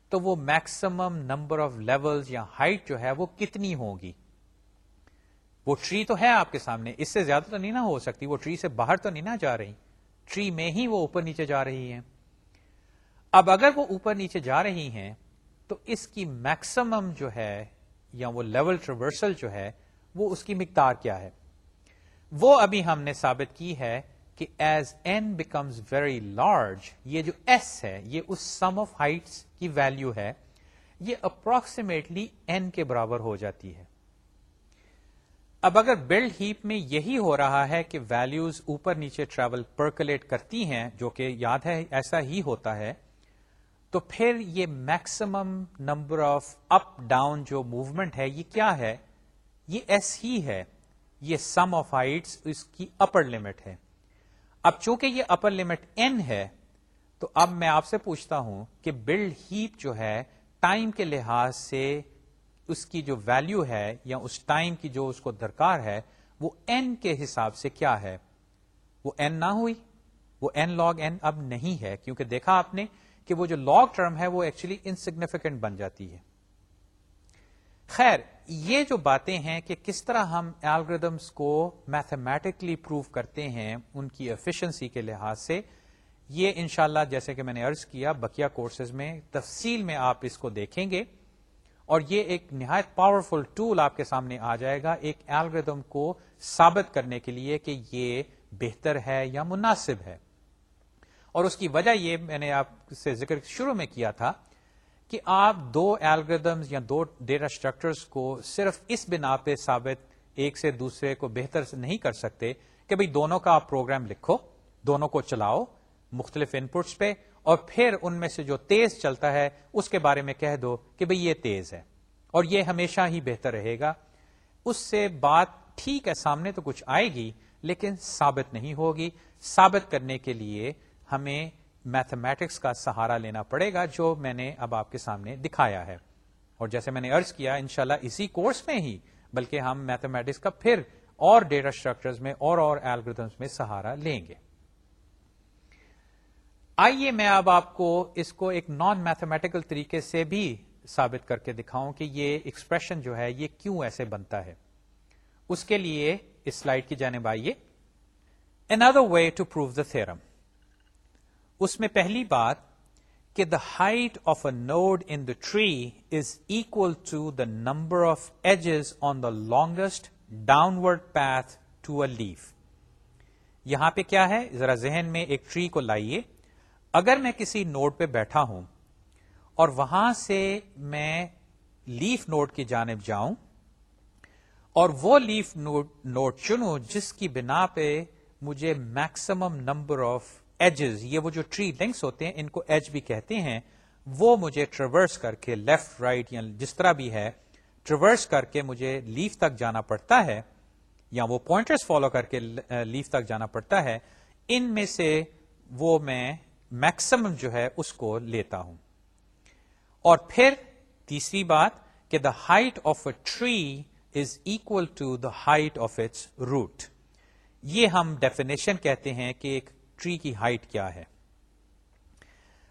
تو وہ میکسیمم نمبر آف لیول یا ہائٹ جو ہے وہ کتنی ہوگی؟ وہ ٹری تو ہے آپ کے سامنے، اس سے زیادہ تو نہیں نہ ہو سکتی، وہ ٹری سے باہر تو نہیں نہ جا رہی۔ ٹری میں ہی وہ اوپر نیچے جا رہی ہیں۔ اب اگر وہ اوپر نیچے جا رہی ہیں، تو اس کی میکسیمم جو ہے یا وہ لیول ٹریورسل جو ہے، وہ اس کی مقدار کیا ہے؟ وہ ابھی ہم نے ثابت کی ہے کہ as N becomes very large یہ جو ایس ہے، یہ اس سم آف ہائٹس کی ویلو ہے، یہ اپروکسیمیٹلی این کے برابر ہو جاتی ہے۔ اب اگر بلڈ ہیپ میں یہی ہو رہا ہے کہ ویلوز اوپر نیچے ٹریول پرکولیٹ کرتی ہیں، جو کہ یاد ہے، ایسا ہی ہوتا ہے، تو پھر یہ maximum number of up down جو موومنٹ ہے، یہ کیا ہے؟ یہ ایس ہی ہے۔ یہ سم آف ہائٹس اس کی اپر لمٹ ہے۔ اب چونکہ یہ اپر لمٹ این ہے تو اب میں آپ سے پوچھتا ہوں کہ بلڈ ہیپ جو ہے ٹائم کے لحاظ سے اس کی جو ویلو ہے یا اس ٹائم کی جو اس کو درکار ہے، وہ این کے حساب سے کیا ہے؟ وہ این نہ ہوئی، وہ این لاگ این اب نہیں ہے، کیونکہ دیکھا آپ نے کہ وہ جو لاگ ٹرم ہے، وہ ایکچولی انسگنیفیکینٹ بن جاتی ہے۔ خیر، یہ جو باتیں ہیں کہ کس طرح ہم الگریدمس کو میتھمیٹکلی پروو کرتے ہیں، ان کی ایفیشنسی کے لحاظ سے یہ انشاءاللہ جیسے کہ میں نے ارض کیا بکیا کورسز میں تفصیل میں آپ اس کو دیکھیں گے۔ اور یہ ایک نہایت پاورفل ٹول آپ کے سامنے آ جائے گا، ایک الگریدم کو ثابت کرنے کے لیے کہ یہ بہتر ہے یا مناسب ہے۔ اور اس کی وجہ یہ میں نے آپ سے ذکر شروع میں کیا تھا کہ آپ دو ایلگردمز یا دو ڈیٹا اسٹرکچرس کو صرف اس بنا پہ ثابت ایک سے دوسرے کو بہتر نہیں کر سکتے کہ بھئی دونوں کا آپ پروگرام لکھو، دونوں کو چلاؤ مختلف انپٹس پہ اور پھر ان میں سے جو تیز چلتا ہے، اس کے بارے میں کہہ دو کہ بھئی یہ تیز ہے اور یہ ہمیشہ ہی بہتر رہے گا۔ اس سے بات ٹھیک ہے، سامنے تو کچھ آئے گی، لیکن ثابت نہیں ہوگی۔ ثابت کرنے کے لیے ہمیں میتھمیٹکس کا سہارا لینا پڑے گا، جو میں نے اب آپ کے سامنے دکھایا ہے۔ اور جیسے میں نے ارض کیا، انشاءاللہ اسی کورس میں ہی، بلکہ ہم میتھمیٹکس کا پھر اور ڈیٹا اسٹرکچر میں اور اور الگریدمس میں سہارا لیں گے۔ آئیے میں اب آپ کو اس کو ایک نان میتھمیٹیکل طریقے سے بھی ثابت کر کے دکھاؤں کہ یہ ایکسپریشن جو ہے، یہ کیوں ایسے بنتا ہے۔ اس کے لیے اس سلائڈ کی جانب آئیے۔ اندر way to prove the theorem اس میں پہلی بات کہ the height of a node in the tree is equal to the number of edges on the longest downward path to a leaf یہاں پہ کیا ہے؟ ذرا ذہن میں ایک ٹری کو لائیے۔ اگر میں کسی نوڈ پہ بیٹھا ہوں اور وہاں سے میں لیف نوڈ کی جانب جاؤں اور وہ لیف نوڈ چنوں جس کی بنا پہ مجھے میکسیمم نمبر آف ایجز، یہ وہ جو ٹری لنکس ہوتے ہیں، ان کو ایج بھی کہتے ہیں، وہ مجھے ٹریورس کر کے لیفٹ، رائٹ، یا جس طرح بھی ہے، ٹریورس کر کے مجھے لیف تک جانا پڑتا ہے، یا وہ پوائنٹرز فالو کر کے لیف تک جانا پڑتا ہے، ان میں سے وہ میں میکسیمم جو ہے اس کو لیتا ہوں۔ اور پھر تیسری بات کہ the height of a tree is equal to the height of its root یہ ہم ڈیفینیشن کہتے ہیں کہ ایک ٹری کی ہائٹ کیا ہے۔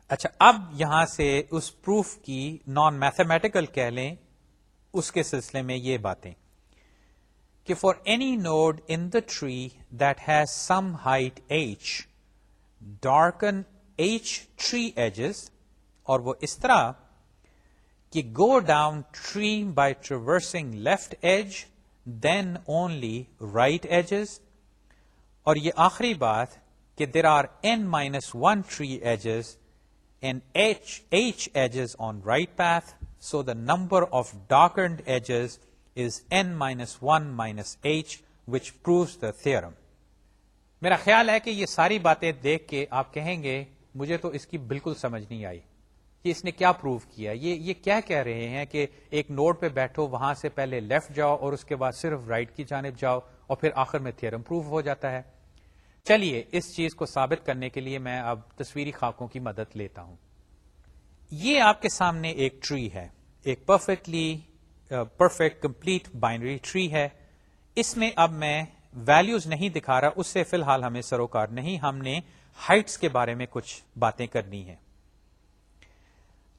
اچھا اب یہاں سے اس پروف کی نان میتھمیٹیکل کہہ لیں۔ اس کے سلسلے میں یہ باتیں۔ کہ for any node in the tree that has some height H darken H tree edges اور وہ اس طرح کہ go down tree by traversing left edge then only right edges اور یہ آخری بات کہ there are N minus one tree edges and H H edges on right path so the number of darkened edges is N minus one minus H which proves the theorem میرا خیال ہے کہ یہ ساری باتیں دیکھ کے آپ کہیں گے مجھے تو اس کی بالکل سمجھ نہیں آئی کہ اس نے کیا پروو کیا۔ یہ یہ کیا کہہ رہے ہیں کہ ایک نوٹ پہ بیٹھو، وہاں سے پہلے لیفٹ جاؤ اور اس کے بعد صرف رائٹ کی جانب جاؤ اور پھر آخر میں تھرم پروو ہو جاتا ہے۔ چلیے، اس چیز کو ثابت کرنے کے لیے میں اب تصویری خاکوں کی مدد لیتا ہوں۔ یہ آپ کے سامنے ایک ٹری ہے۔ ایک perfectly perfect complete binary tree ہے۔ اس میں اب میں ویلوز نہیں دکھا رہا، اس سے فی الحال ہمیں سروکار نہیں، ہم نے ہائٹس کے بارے میں کچھ باتیں کرنی ہیں۔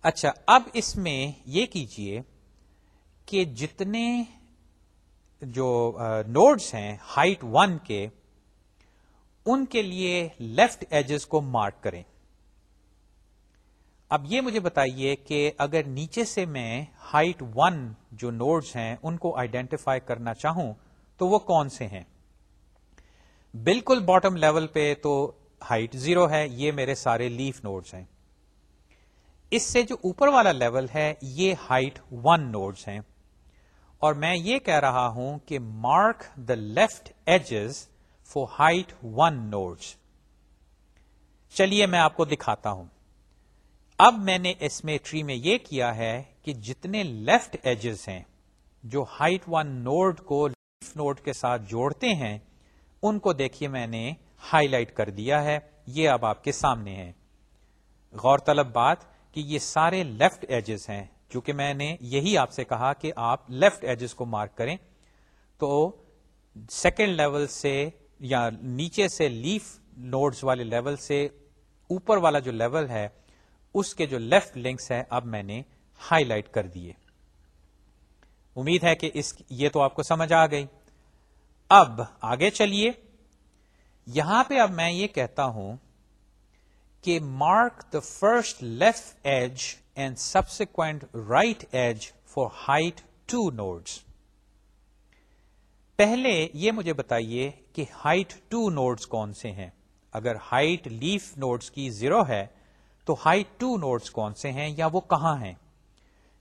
اچھا اب اس میں یہ کیجیے کہ جتنے جو نوڈز ہیں ہائٹ ون کے، ان کے لیے لیفٹ ایجز کو مارک کریں۔ اب یہ مجھے بتائیے کہ اگر نیچے سے میں ہائٹ ون جو نوڈز ہیں ان کو آئیڈینٹیفائی کرنا چاہوں تو وہ کون سے ہیں؟ بالکل باٹم لیول پہ تو ہائٹ زیرو ہے، یہ میرے سارے لیف نوڈز ہیں. اس سے جو اوپر والا لیول ہے، یہ ہائٹ ون نوڈز ہیں. اور میں یہ کہہ رہا ہوں کہ mark the left edges for height one nodes چلیے میں آپ کو دکھاتا ہوں. اب میں نے اس میں ٹری میں یہ کیا ہے کہ جتنے لیفٹ ایجز ہیں، جو ہائٹ ون نوڈ کو لیف نوڈ کے ساتھ جوڑتے ہیں، ان کو دیکھیے میں نے ہائی لائٹ کر دیا ہے، یہ اب آپ کے سامنے ہے غور طلب بات کہ یہ سارے لیفٹ ایجز ہیں۔ چونکہ میں نے یہی آپ سے کہا کہ آپ لیفٹ ایجز کو مارک کریں، تو سیکنڈ لیول سے یا نیچے سے لیف نوڈز والے لیول سے اوپر والا جو لیول ہے، اس کے جو لیفٹ لنکس ہے اب میں نے ہائی لائٹ کر دیے۔ امید ہے کہ اس، یہ تو آپ کو سمجھ آ گئی۔ اب آگے چلیے۔ یہاں پہ اب میں یہ کہتا ہوں کہ mark the first left edge and subsequent right edge for height two nodes پہلے یہ مجھے بتائیے کہ ہائٹ ٹو نوڈس کون سے ہیں؟ اگر ہائٹ لیف نوڈس کی زیرو ہے، تو ہائٹ ٹو نوڈس کون سے ہیں یا وہ کہاں ہیں؟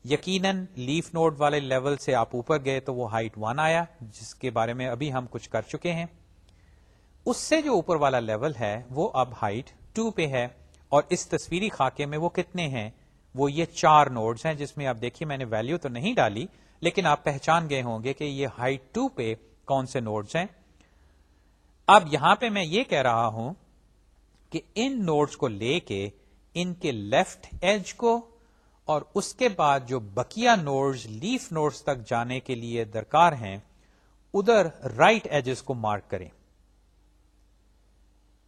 یقیناً لیف نوڈ والے لیول سے آپ اوپر گئے تو وہ ہائٹ ون آیا، جس کے بارے میں ابھی ہم کچھ کر چکے ہیں۔ اس سے جو اوپر والا لیول ہے، وہ اب ہائٹ ٹو پہ ہے، اور اس تصویری خاکے میں وہ کتنے ہیں؟ وہ یہ چار نوڈز ہیں، جس میں آپ دیکھیے میں نے ویلو تو نہیں ڈالی، لیکن آپ پہچان گئے ہوں گے کہ یہ ہائٹ ٹو پہ کون سے نوڈز ہیں۔ اب یہاں پہ میں یہ کہہ رہا ہوں کہ ان نوڈز کو لے کے ان کے لیفٹ ایج کو اور اس کے بعد جو بکیا نوڈز لیف نوڈز تک جانے کے لیے درکار ہیں، ادھر رائٹ ایجز کو مارک کریں۔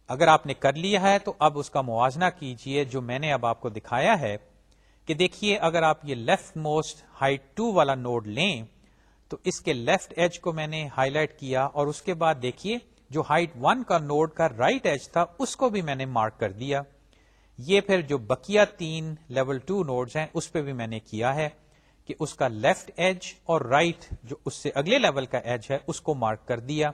اگر آپ نے کر لیا ہے تو اب اس کا موازنہ کیجیے جو میں نے اب آپ کو دکھایا ہے کہ دیکھیے اگر آپ یہ لیفٹ موسٹ ہائٹ ٹو والا نوڈ لیں تو اس کے لیفٹ ایج کو میں نے ہائی لائٹ کیا اور اس کے بعد دیکھیے جو ہائٹ ون کا نوڈ کا رائٹ ایج تھا اس کو بھی میں نے مارک کر دیا۔ یہ پھر جو بکیا تین لیول ٹو نوڈز ہیں اس پہ بھی میں نے کیا ہے کہ اس کا لیفٹ ایج اور رائٹ right جو اس سے اگلے لیول کا ایج ہے اس کو مارک کر دیا۔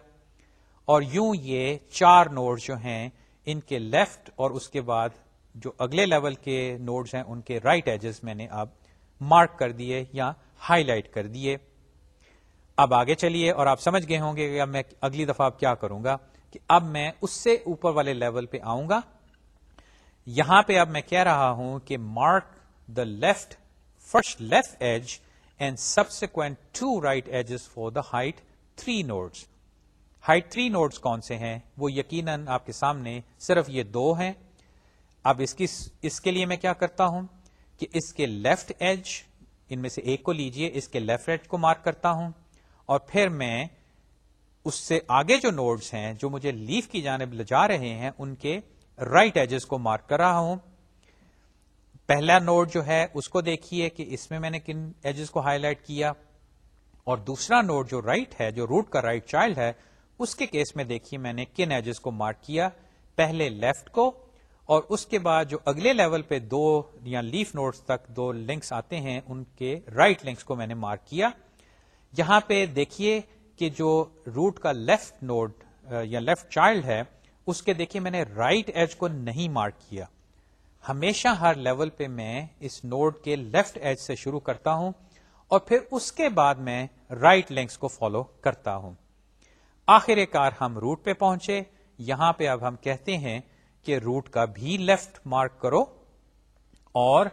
اور یوں یہ چار نوڈ جو ہیں، ان کے لیفٹ اور اس کے بعد جو اگلے لیول کے نوڈز ہیں، ان کے رائٹ right ایجز میں نے اب مارک کر دیے یا ہائی لائٹ کر دیے۔ اب آگے چلیے اور آپ سمجھ گئے ہوں گے کہ اب میں اگلی دفعہ اب کیا کروں گا کہ اب میں اس سے اوپر والے لیول پہ آؤں گا۔ یہاں پہ اب میں کہہ رہا ہوں کہ mark the left first left edge and subsequent two right edges for the height three nodes height three nodes کون سے ہیں؟ وہ یقیناً آپ کے سامنے صرف یہ دو ہیں۔ اب اس کی اس کے لیے میں کیا کرتا ہوں؟ کہ اس کے لیفٹ ایج، ان میں سے ایک کو لیجیے، اس کے لیفٹ ایج کو مارک کرتا ہوں۔ اور پھر میں اس سے آگے جو نوڈز ہیں، جو مجھے لیف کی جانب لے جا رہے ہیں، ان کے رائٹ ایجز کو مارک کر رہا ہوں۔ پہلا نوڈ جو ہے، اس کو دیکھیے کہ اس میں میں نے کن ایجز کو ہائی لائٹ کیا۔ اور دوسرا نوڈ جو رائٹ right ہے، جو روٹ کا رائٹ right چائلڈ ہے اس کے کیس میں دیکھیے میں نے کن ایجز کو مارک کیا، پہلے لیفٹ کو اور اس کے بعد جو اگلے لیول پہ دو یا لیف نوڈز تک دو لنکس آتے ہیں، ان کے رائٹ right لنکس کو میں نے مارک کیا۔ یہاں پہ دیکھیے کہ جو روٹ کا لیفٹ نوڈ یا لیفٹ چائلڈ ہے، اس کے دیکھیے میں نے رائٹ ایج کو نہیں مارک کیا۔ ہمیشہ ہر لیول پہ میں اس نوڈ کے لیفٹ ایج سے شروع کرتا ہوں اور پھر اس کے بعد میں رائٹ لنکس کو فالو کرتا ہوں۔ آخر کار ہم روٹ پہ پہنچے۔ یہاں پہ اب ہم کہتے ہیں کہ روٹ کا بھی لیفٹ مارک کرو اور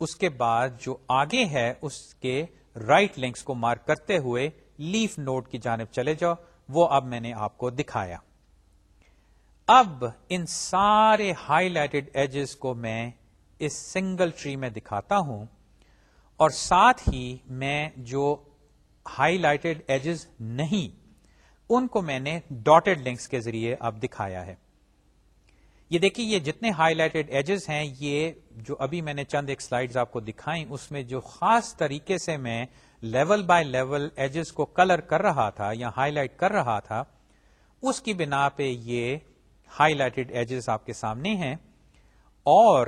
اس کے بعد جو آگے ہے اس کے رائٹ لنکس کو مارک کرتے ہوئے لیف نوڈ کی جانب چلے جاؤ۔ وہ اب میں نے آپ کو دکھایا۔ اب ان سارے ہائی لائٹڈ ایجز کو میں اس سنگل ٹری میں دکھاتا ہوں۔ اور ساتھ ہی میں جو ہائی لائٹڈ ایجز نہیں ان کو میں نے ڈاٹڈ لنکس کے ذریعے اب دکھایا ہے۔ یہ دیکھیے، یہ جتنے ہائی لائٹڈ ایجز ہیں، یہ جو ابھی میں نے چند ایک سلائیڈز آپ کو دکھائیں، اس میں جو خاص طریقے سے میں لیول بائی لیول ایجز کو کلر کر رہا تھا یا ہائی لائٹ کر رہا تھا، اس کی بنا پہ یہ ہائی لائٹڈ ایجز آپ کے سامنے ہیں۔ اور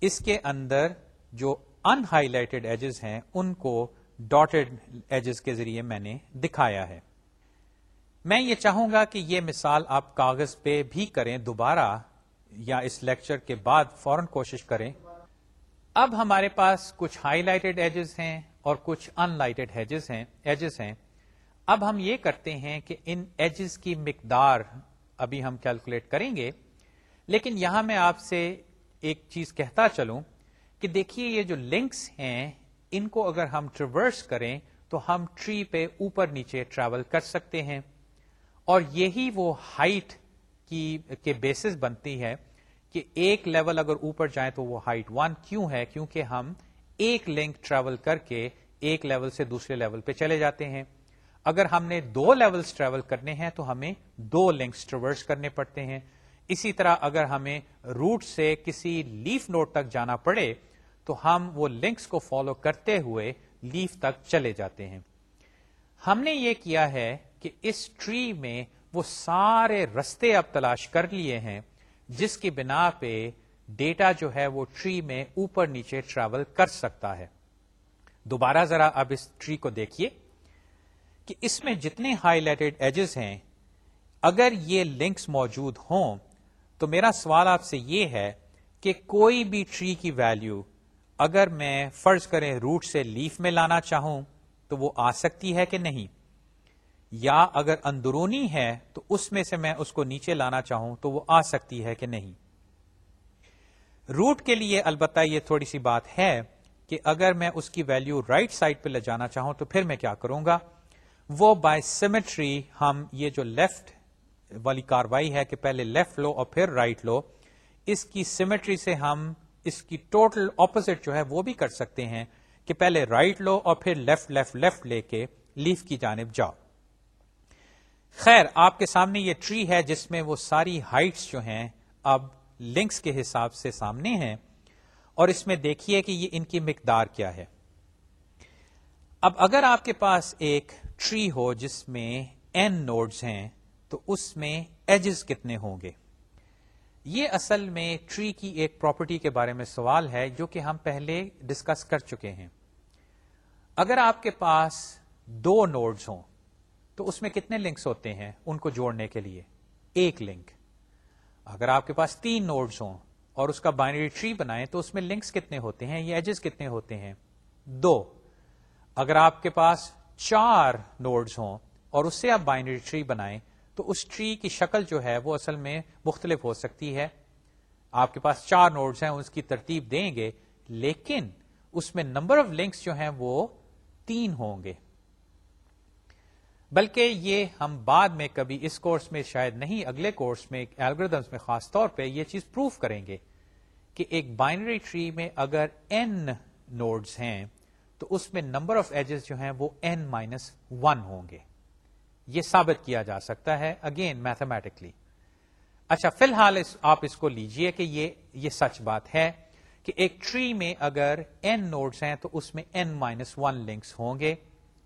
اس کے اندر جو ان ہائی لائٹڈ ایجز ہیں، ان کو ڈاٹڈ ایجز کے ذریعے میں نے دکھایا ہے۔ میں یہ چاہوں گا کہ یہ مثال آپ کاغذ پہ بھی کریں دوبارہ یا اس لیکچر کے بعد فوراً کوشش کریں۔ اب ہمارے پاس کچھ ہائی لائٹڈ ایجز ہیں اور کچھ ان لائٹڈ ایجز ہیں ایجز ہیں۔ اب ہم یہ کرتے ہیں کہ ان ایجز کی مقدار ابھی ہم کیلکولیٹ کریں گے۔ لیکن یہاں میں آپ سے ایک چیز کہتا چلوں کہ دیکھیے یہ جو لنکس ہیں، ان کو اگر ہم ٹریورس کریں تو ہم ٹری پہ اوپر نیچے ٹریول کر سکتے ہیں۔ اور یہی وہ ہائٹ کی کے بیسس بنتی ہے کہ ایک لیول اگر اوپر جائیں تو وہ ہائٹ ون کیوں ہے؟ کیونکہ ہم ایک لنک ٹریول کر کے ایک لیول سے دوسرے لیول پہ چلے جاتے ہیں۔ اگر ہم نے دو لیولز ٹریول کرنے ہیں تو ہمیں دو لنکس ٹریورس کرنے پڑتے ہیں۔ اسی طرح اگر ہمیں روٹ سے کسی لیف نوٹ تک جانا پڑے تو ہم وہ لنکس کو فالو کرتے ہوئے لیف تک چلے جاتے ہیں۔ ہم نے یہ کیا ہے کہ اس ٹری میں وہ سارے رستے اب تلاش کر لیے ہیں، جس کی بنا پہ ڈیٹا جو ہے وہ ٹری میں اوپر نیچے ٹریول کر سکتا ہے۔ دوبارہ ذرا اب اس ٹری کو دیکھیے کہ اس میں جتنے ہائی لائٹڈ ایجز ہیں، اگر یہ لنکس موجود ہوں تو میرا سوال آپ سے یہ ہے کہ کوئی بھی ٹری کی ویلو اگر میں فرض کریں روٹ سے لیف میں لانا چاہوں تو وہ آ سکتی ہے کہ نہیں؟ یا اگر اندرونی ہے تو اس میں سے میں اس کو نیچے لانا چاہوں تو وہ آ سکتی ہے کہ نہیں۔ روٹ کے لیے البتہ یہ تھوڑی سی بات ہے کہ اگر میں اس کی ویلو رائٹ سائڈ پہ لے جانا چاہوں تو پھر میں کیا کروں گا؟ وہ بائی سیمیٹری ہم یہ جو لیفٹ والی کاروائی ہے کہ پہلے لیفٹ لو اور پھر رائٹ لو، اس کی سیمیٹری سے ہم اس کی ٹوٹل اپوزٹ جو ہے وہ بھی کر سکتے ہیں کہ پہلے رائٹ لو اور پھر لیفٹ لیفٹ لیفٹ لے کے لیف کی جانب جاؤ۔ خیر، آپ کے سامنے یہ ٹری ہے جس میں وہ ساری ہائٹس جو ہیں اب لنکس کے حساب سے سامنے ہیں، اور اس میں دیکھیے کہ یہ ان کی مقدار کیا ہے۔ اب اگر آپ کے پاس ایک ٹری ہو جس میں این نوڈز ہیں، تو اس میں ایجز کتنے ہوں گے؟ یہ اصل میں ٹری کی ایک پراپرٹی کے بارے میں سوال ہے جو کہ ہم پہلے ڈسکس کر چکے ہیں۔ اگر آپ کے پاس دو نوڈز ہوں تو اس میں کتنے لنکس ہوتے ہیں ان کو جوڑنے کے لیے؟ ایک لنک اگر آپ کے پاس تین نوڈز ہوں اور اس کا بائنری ٹری بنائیں تو اس میں لنکس کتنے ہوتے ہیں یا ایجز کتنے ہوتے ہیں؟ دو. اگر آپ کے پاس چار نوڈز ہوں اور اس سے آپ بائنری ٹری بنائیں تو اس ٹری کی شکل جو ہے وہ اصل میں مختلف ہو سکتی ہے. آپ کے پاس چار نوڈز ہیں، اس کی ترتیب دیں گے، لیکن اس میں نمبر آف لنکس جو ہیں وہ تین ہوں گے۔ بلکہ یہ ہم بعد میں کبھی اس کورس میں شاید نہیں، اگلے کورس میں الگریدمس میں خاص طور پہ یہ چیز پروف کریں گے کہ ایک بائنری ٹری میں اگر این نوڈز ہیں، تو اس میں نمبر آف ایجز جو ہیں وہ این مائنس ون ہوں گے۔ یہ ثابت کیا جا سکتا ہے اگین میتھمیٹکلی اچھا فی الحال آپ اس کو لیجیے کہ یہ یہ سچ بات ہے کہ ایک ٹری میں اگر این نوڈس ہیں، تو اس میں این مائنس ون لنکس ہوں گے۔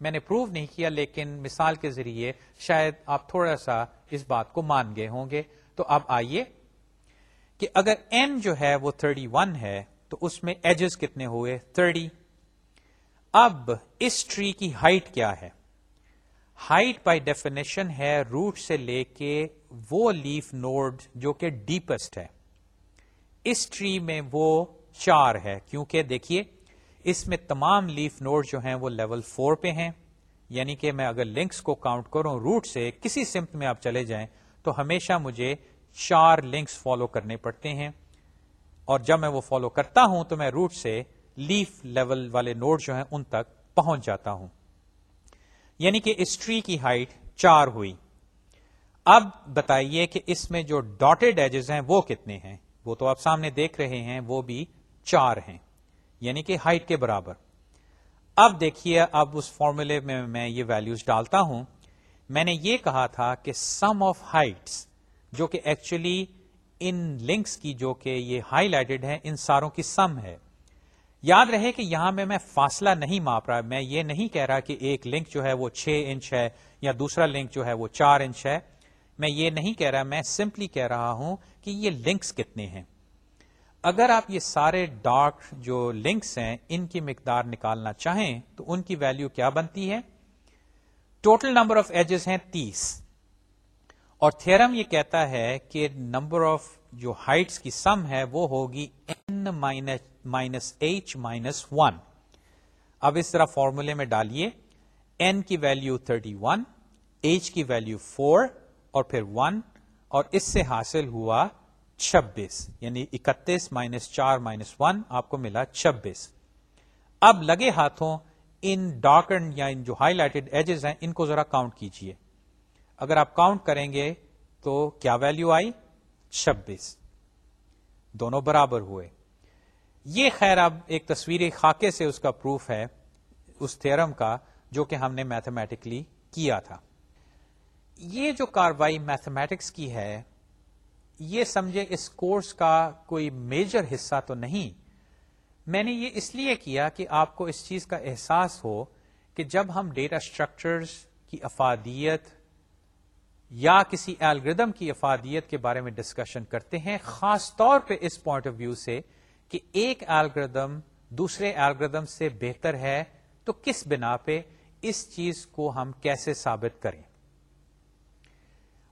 میں نے پروو نہیں کیا، لیکن مثال کے ذریعے شاید آپ تھوڑا سا اس بات کو مان گئے ہوں گے۔ تو اب آئیے کہ اگر این جو ہے وہ 31 ہے، تو اس میں ایجز کتنے ہوئے؟ 30 اب اس ٹری کی ہائٹ کیا ہے؟ ہائٹ بائی ڈیفینیشن ہے روٹ سے لے کے وہ لیف نوڈ جو کہ ڈیپسٹ ہے۔ اس ٹری میں وہ چار ہے، کیونکہ دیکھیے اس میں تمام لیف نوڈ جو ہیں وہ لیول فور پہ ہیں۔ یعنی کہ میں اگر لنکس کو کاؤنٹ کروں روٹ سے، کسی سمت میں آپ چلے جائیں تو ہمیشہ مجھے چار لنکس فالو کرنے پڑتے ہیں۔ اور جب میں وہ فالو کرتا ہوں تو میں روٹ سے لیف لیول والے نوڈ جو ہیں ان تک پہنچ جاتا ہوں۔ یعنی کہ اس ٹری کی ہائٹ چار ہوئی۔ اب بتائیے کہ اس میں جو ڈاٹڈ ایجز ہیں وہ کتنے ہیں؟ وہ تو آپ سامنے دیکھ رہے ہیں، وہ بھی چار ہیں۔ یعنی کہ ہائٹ کے برابر۔ اب دیکھیے، اب اس فارمولے میں میں یہ ویلوز ڈالتا ہوں۔ میں نے یہ کہا تھا کہ سم آف ہائٹس جو کہ ایکچولی ان لنکس کی، جو کہ یہ ہائی لائٹڈ ہے ان ساروں کی سم ہے۔ یاد رہے کہ یہاں میں میں فاصلہ نہیں ماپ رہا، میں یہ نہیں کہہ رہا کہ ایک لنک جو ہے وہ چھ انچ ہے یا دوسرا لنک جو ہے وہ چار انچ ہے۔ میں یہ نہیں کہہ رہا، میں سمپلی کہہ رہا ہوں کہ یہ لنکس کتنے ہیں۔ اگر آپ یہ سارے ڈاٹ جو لنکس ہیں ان کی مقدار نکالنا چاہیں تو ان کی ویلو کیا بنتی ہے؟ ٹوٹل نمبر آف ایجز ہیں تیس۔ اور تھرم یہ کہتا ہے کہ نمبر آف جو ہائٹس کی سم ہے وہ ہوگی N minus H minus one اب اس طرح فارمولے میں ڈالیے۔ این کی ویلو 31 ون ایچ کی ویلو 4 اور پھر 1 اور اس سے حاصل ہوا چھبیس یعنی اکتیس مائنس چار مائنس ون آپ کو ملا چھبیس۔ اب لگے ہاتھوں ان ڈارک یا ان جو ہائی لائٹڈ ایجز ہیں، ان کو ذرا کاؤنٹ کیجیے۔ اگر آپ کاؤنٹ کریں گے تو کیا ویلو آئی؟ چھبیس۔ دونوں برابر ہوئے۔ یہ خیر اب ایک تصویری خاکے سے اس کا پروف ہے، اس تھرم کا، جو کہ ہم نے میتھمیٹکلی کیا تھا۔ یہ جو کاروائی میتھمیٹکس کی ہے یہ سمجھے اس کورس کا کوئی میجر حصہ تو نہیں۔ میں نے یہ اس لیے کیا کہ آپ کو اس چیز کا احساس ہو کہ جب ہم ڈیٹا اسٹرکچرز کی افادیت یا کسی الگریدم کی افادیت کے بارے میں ڈسکشن کرتے ہیں، خاص طور پہ اس پوائنٹ آف ویو سے کہ ایک الگریدم دوسرے الگریدم سے بہتر ہے تو کس بنا پہ اس چیز کو ہم کیسے ثابت کریں۔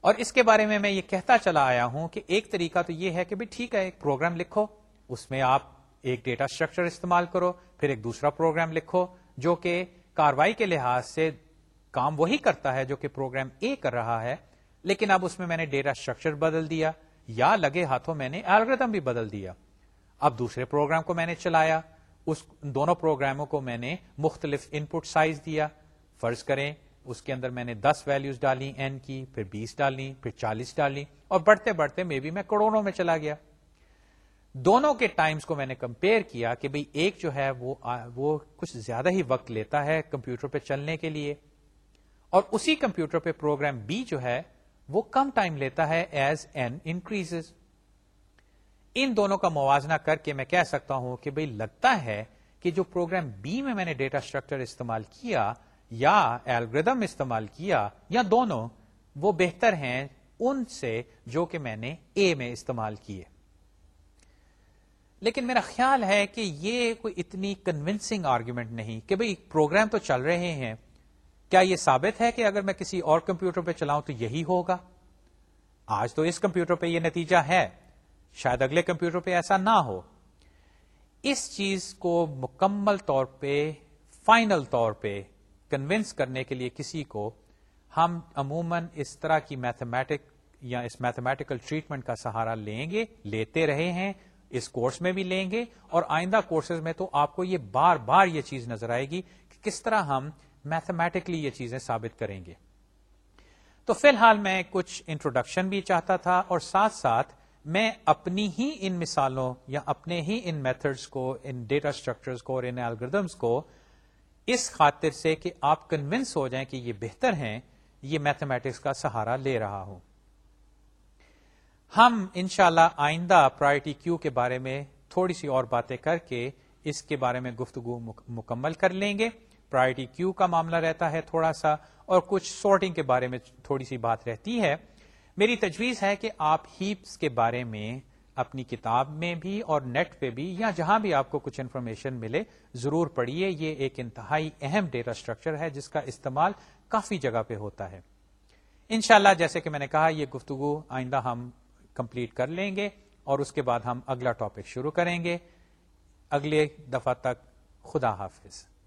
اور اس کے بارے میں میں یہ کہتا چلا آیا ہوں کہ ایک طریقہ تو یہ ہے کہ ٹھیک ہے، ایک پروگرام لکھو، اس میں آپ ایک ڈیٹا اسٹرکچر استعمال کرو، پھر ایک دوسرا پروگرام لکھو، جو کہ کاروائی کے لحاظ سے کام وہی کرتا ہے جو کہ پروگرام اے کر رہا ہے، لیکن اب اس میں میں نے ڈیٹا اسٹرکچر بدل دیا یا لگے ہاتھوں میں نے الگریدم بھی بدل دیا۔ اب دوسرے پروگرام کو میں نے چلایا، اس دونوں پروگراموں کو میں نے مختلف ان پٹ سائز دیا۔ فرض کریں اس کے اندر میں نے دس ویلوز ڈالی این کی، پھر بیس ڈالی، پھر چالیس ڈالی، اور بڑھتے بڑھتے میں بھی میں کروڑوں میں چلا گیا۔ دونوں کے ٹائمز کو میں نے کمپیئر کیا کہ بھئی ایک جو ہے وہ وہ کچھ زیادہ ہی وقت لیتا ہے کمپیوٹر پہ چلنے کے لیے، اور اسی کمپیوٹر پہ پروگرام بی جو ہے وہ کم ٹائم لیتا ہے ایز این انکریز ان دونوں کا موازنہ کر کے میں کہہ سکتا ہوں کہ بھئی لگتا ہے کہ جو پروگرام بی میں میں نے ڈیٹا اسٹرکچر استعمال کیا یا ایلگردم استعمال کیا یا دونوں، وہ بہتر ہیں ان سے جو کہ میں نے اے میں استعمال کیے۔ لیکن میرا خیال ہے کہ یہ کوئی اتنی کنوینسنگ آرگومنٹ نہیں کہ بھئی پروگرام تو چل رہے ہیں۔ کیا یہ ثابت ہے کہ اگر میں کسی اور کمپیوٹر پہ چلاؤں تو یہی ہوگا؟ آج تو اس کمپیوٹر پہ یہ نتیجہ ہے۔ شاید اگلے کمپیوٹر پہ ایسا نہ ہو۔ اس چیز کو مکمل طور پہ فائنل طور پہ کنوینس کرنے کے لیے کسی کو ہم عموماً اس طرح کی میتھمیٹک یا اس میتھمیٹیکل ٹریٹمنٹ کا سہارا لیں گے، لیتے رہے ہیں، اس کورس میں بھی لیں گے اور آئندہ کورسز میں تو آپ کو یہ بار بار یہ چیز نظر آئے گی کہ کس طرح ہم میتھمیٹکلی یہ چیزیں ثابت کریں گے۔ تو فی الحال میں کچھ انٹروڈکشن بھی چاہتا تھا اور ساتھ ساتھ میں اپنی ہی ان مثالوں یا اپنے ہی ان میتھڈس کو، ان ڈیٹا اسٹرکچرس کو اور ان الگریدمس کو اس خاطر سے کہ آپ کنوینس ہو جائیں کہ یہ بہتر ہیں، یہ میتھمیٹکس کا سہارا لے رہا ہوں۔ ہم انشاءاللہ آئندہ پرائرٹی کیو کے بارے میں تھوڑی سی اور باتیں کر کے اس کے بارے میں گفتگو مکمل کر لیں گے۔ پرائرٹی کیو کا معاملہ رہتا ہے تھوڑا سا اور کچھ سارٹنگ کے بارے میں تھوڑی سی بات رہتی ہے۔ میری تجویز ہے کہ آپ ہیپس کے بارے میں اپنی کتاب میں بھی اور نیٹ پہ بھی یا جہاں بھی آپ کو کچھ انفارمیشن ملے، ضرور پڑھیے۔ یہ ایک انتہائی اہم ڈیٹا اسٹرکچر ہے جس کا استعمال کافی جگہ پہ ہوتا ہے۔ انشاءاللہ جیسے کہ میں نے کہا، یہ گفتگو آئندہ ہم کمپلیٹ کر لیں گے اور اس کے بعد ہم اگلا ٹاپک شروع کریں گے۔ اگلے دفعہ تک خدا حافظ۔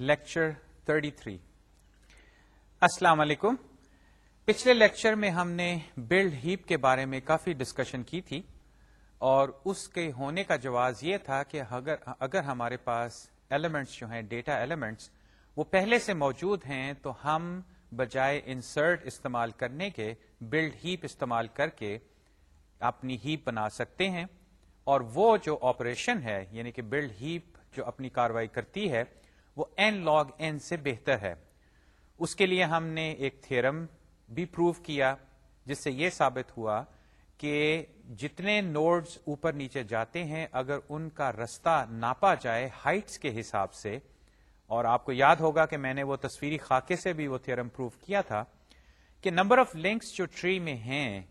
لیکچر 33 السلام علیکم۔ پچھلے لیکچر میں ہم نے بلڈ ہیپ کے بارے میں کافی ڈسکشن کی تھی اور اس کے ہونے کا جواز یہ تھا کہ اگر اگر ہمارے پاس ایلیمنٹس جو ہیں ڈیٹا ایلیمنٹس وہ پہلے سے موجود ہیں تو ہم بجائے انسرٹ استعمال کرنے کے بلڈ ہیپ استعمال کر کے اپنی ہیپ بنا سکتے ہیں اور وہ جو آپریشن ہے یعنی کہ بلڈ ہیپ جو اپنی کاروائی کرتی ہے وہ این لاگ این سے بہتر ہے۔ اس کے لیے ہم نے ایک تھرم بھی پروف کیا، جس سے یہ ثابت ہوا کہ جتنے نوڈز اوپر نیچے جاتے ہیں، اگر ان کا رستہ ناپا جائے ہائٹس کے حساب سے، اور آپ کو یاد ہوگا کہ میں نے وہ تصویری خاکے سے بھی وہ تھرم پروف کیا تھا کہ نمبر آف لنکس جو ٹری میں ہیں،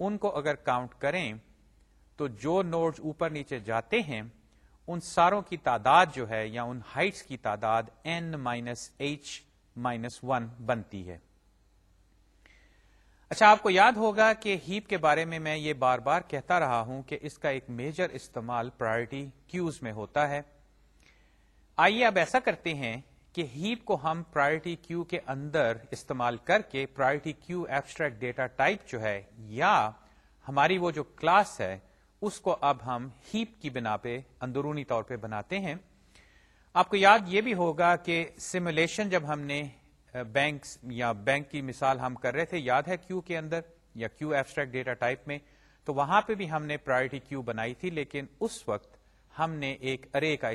ان کو اگر کاؤنٹ کریں، تو جو نوڈز اوپر نیچے جاتے ہیں ان ساروں کی تعداد جو ہے یا ان ہائٹس کی تعداد N minus H minus one بنتی ہے۔ اچھا آپ کو یاد ہوگا کہ ہیپ کے بارے میں میں یہ بار بار کہتا رہا ہوں کہ اس کا ایک میجر استعمال پرائرٹی کیوز میں ہوتا ہے۔ آئیے اب ایسا کرتے ہیں کہ ہیپ کو ہم پرائرٹی کیو کے اندر استعمال کر کے priority queue abstract data type جو ہے یا ہماری وہ جو کلاس ہے اس کو اب ہم ہیپ کی بنا پہ، اندرونی طور پہ بناتے ہیں۔ آپ کو یاد یہ بھی ہوگا کہ سیمولیشن جب ہم نے بینکس یا بینک کی مثال ہم کر رہے تھے، یاد ہے کیو کے اندر یا کیو ایبسٹریکٹ ڈیٹا ٹائپ میں؟ تو وہاں پہ بھی ہم نے پرائرٹی کیو بنائی تھی، لیکن اس وقت ہم نے ایک ارے کا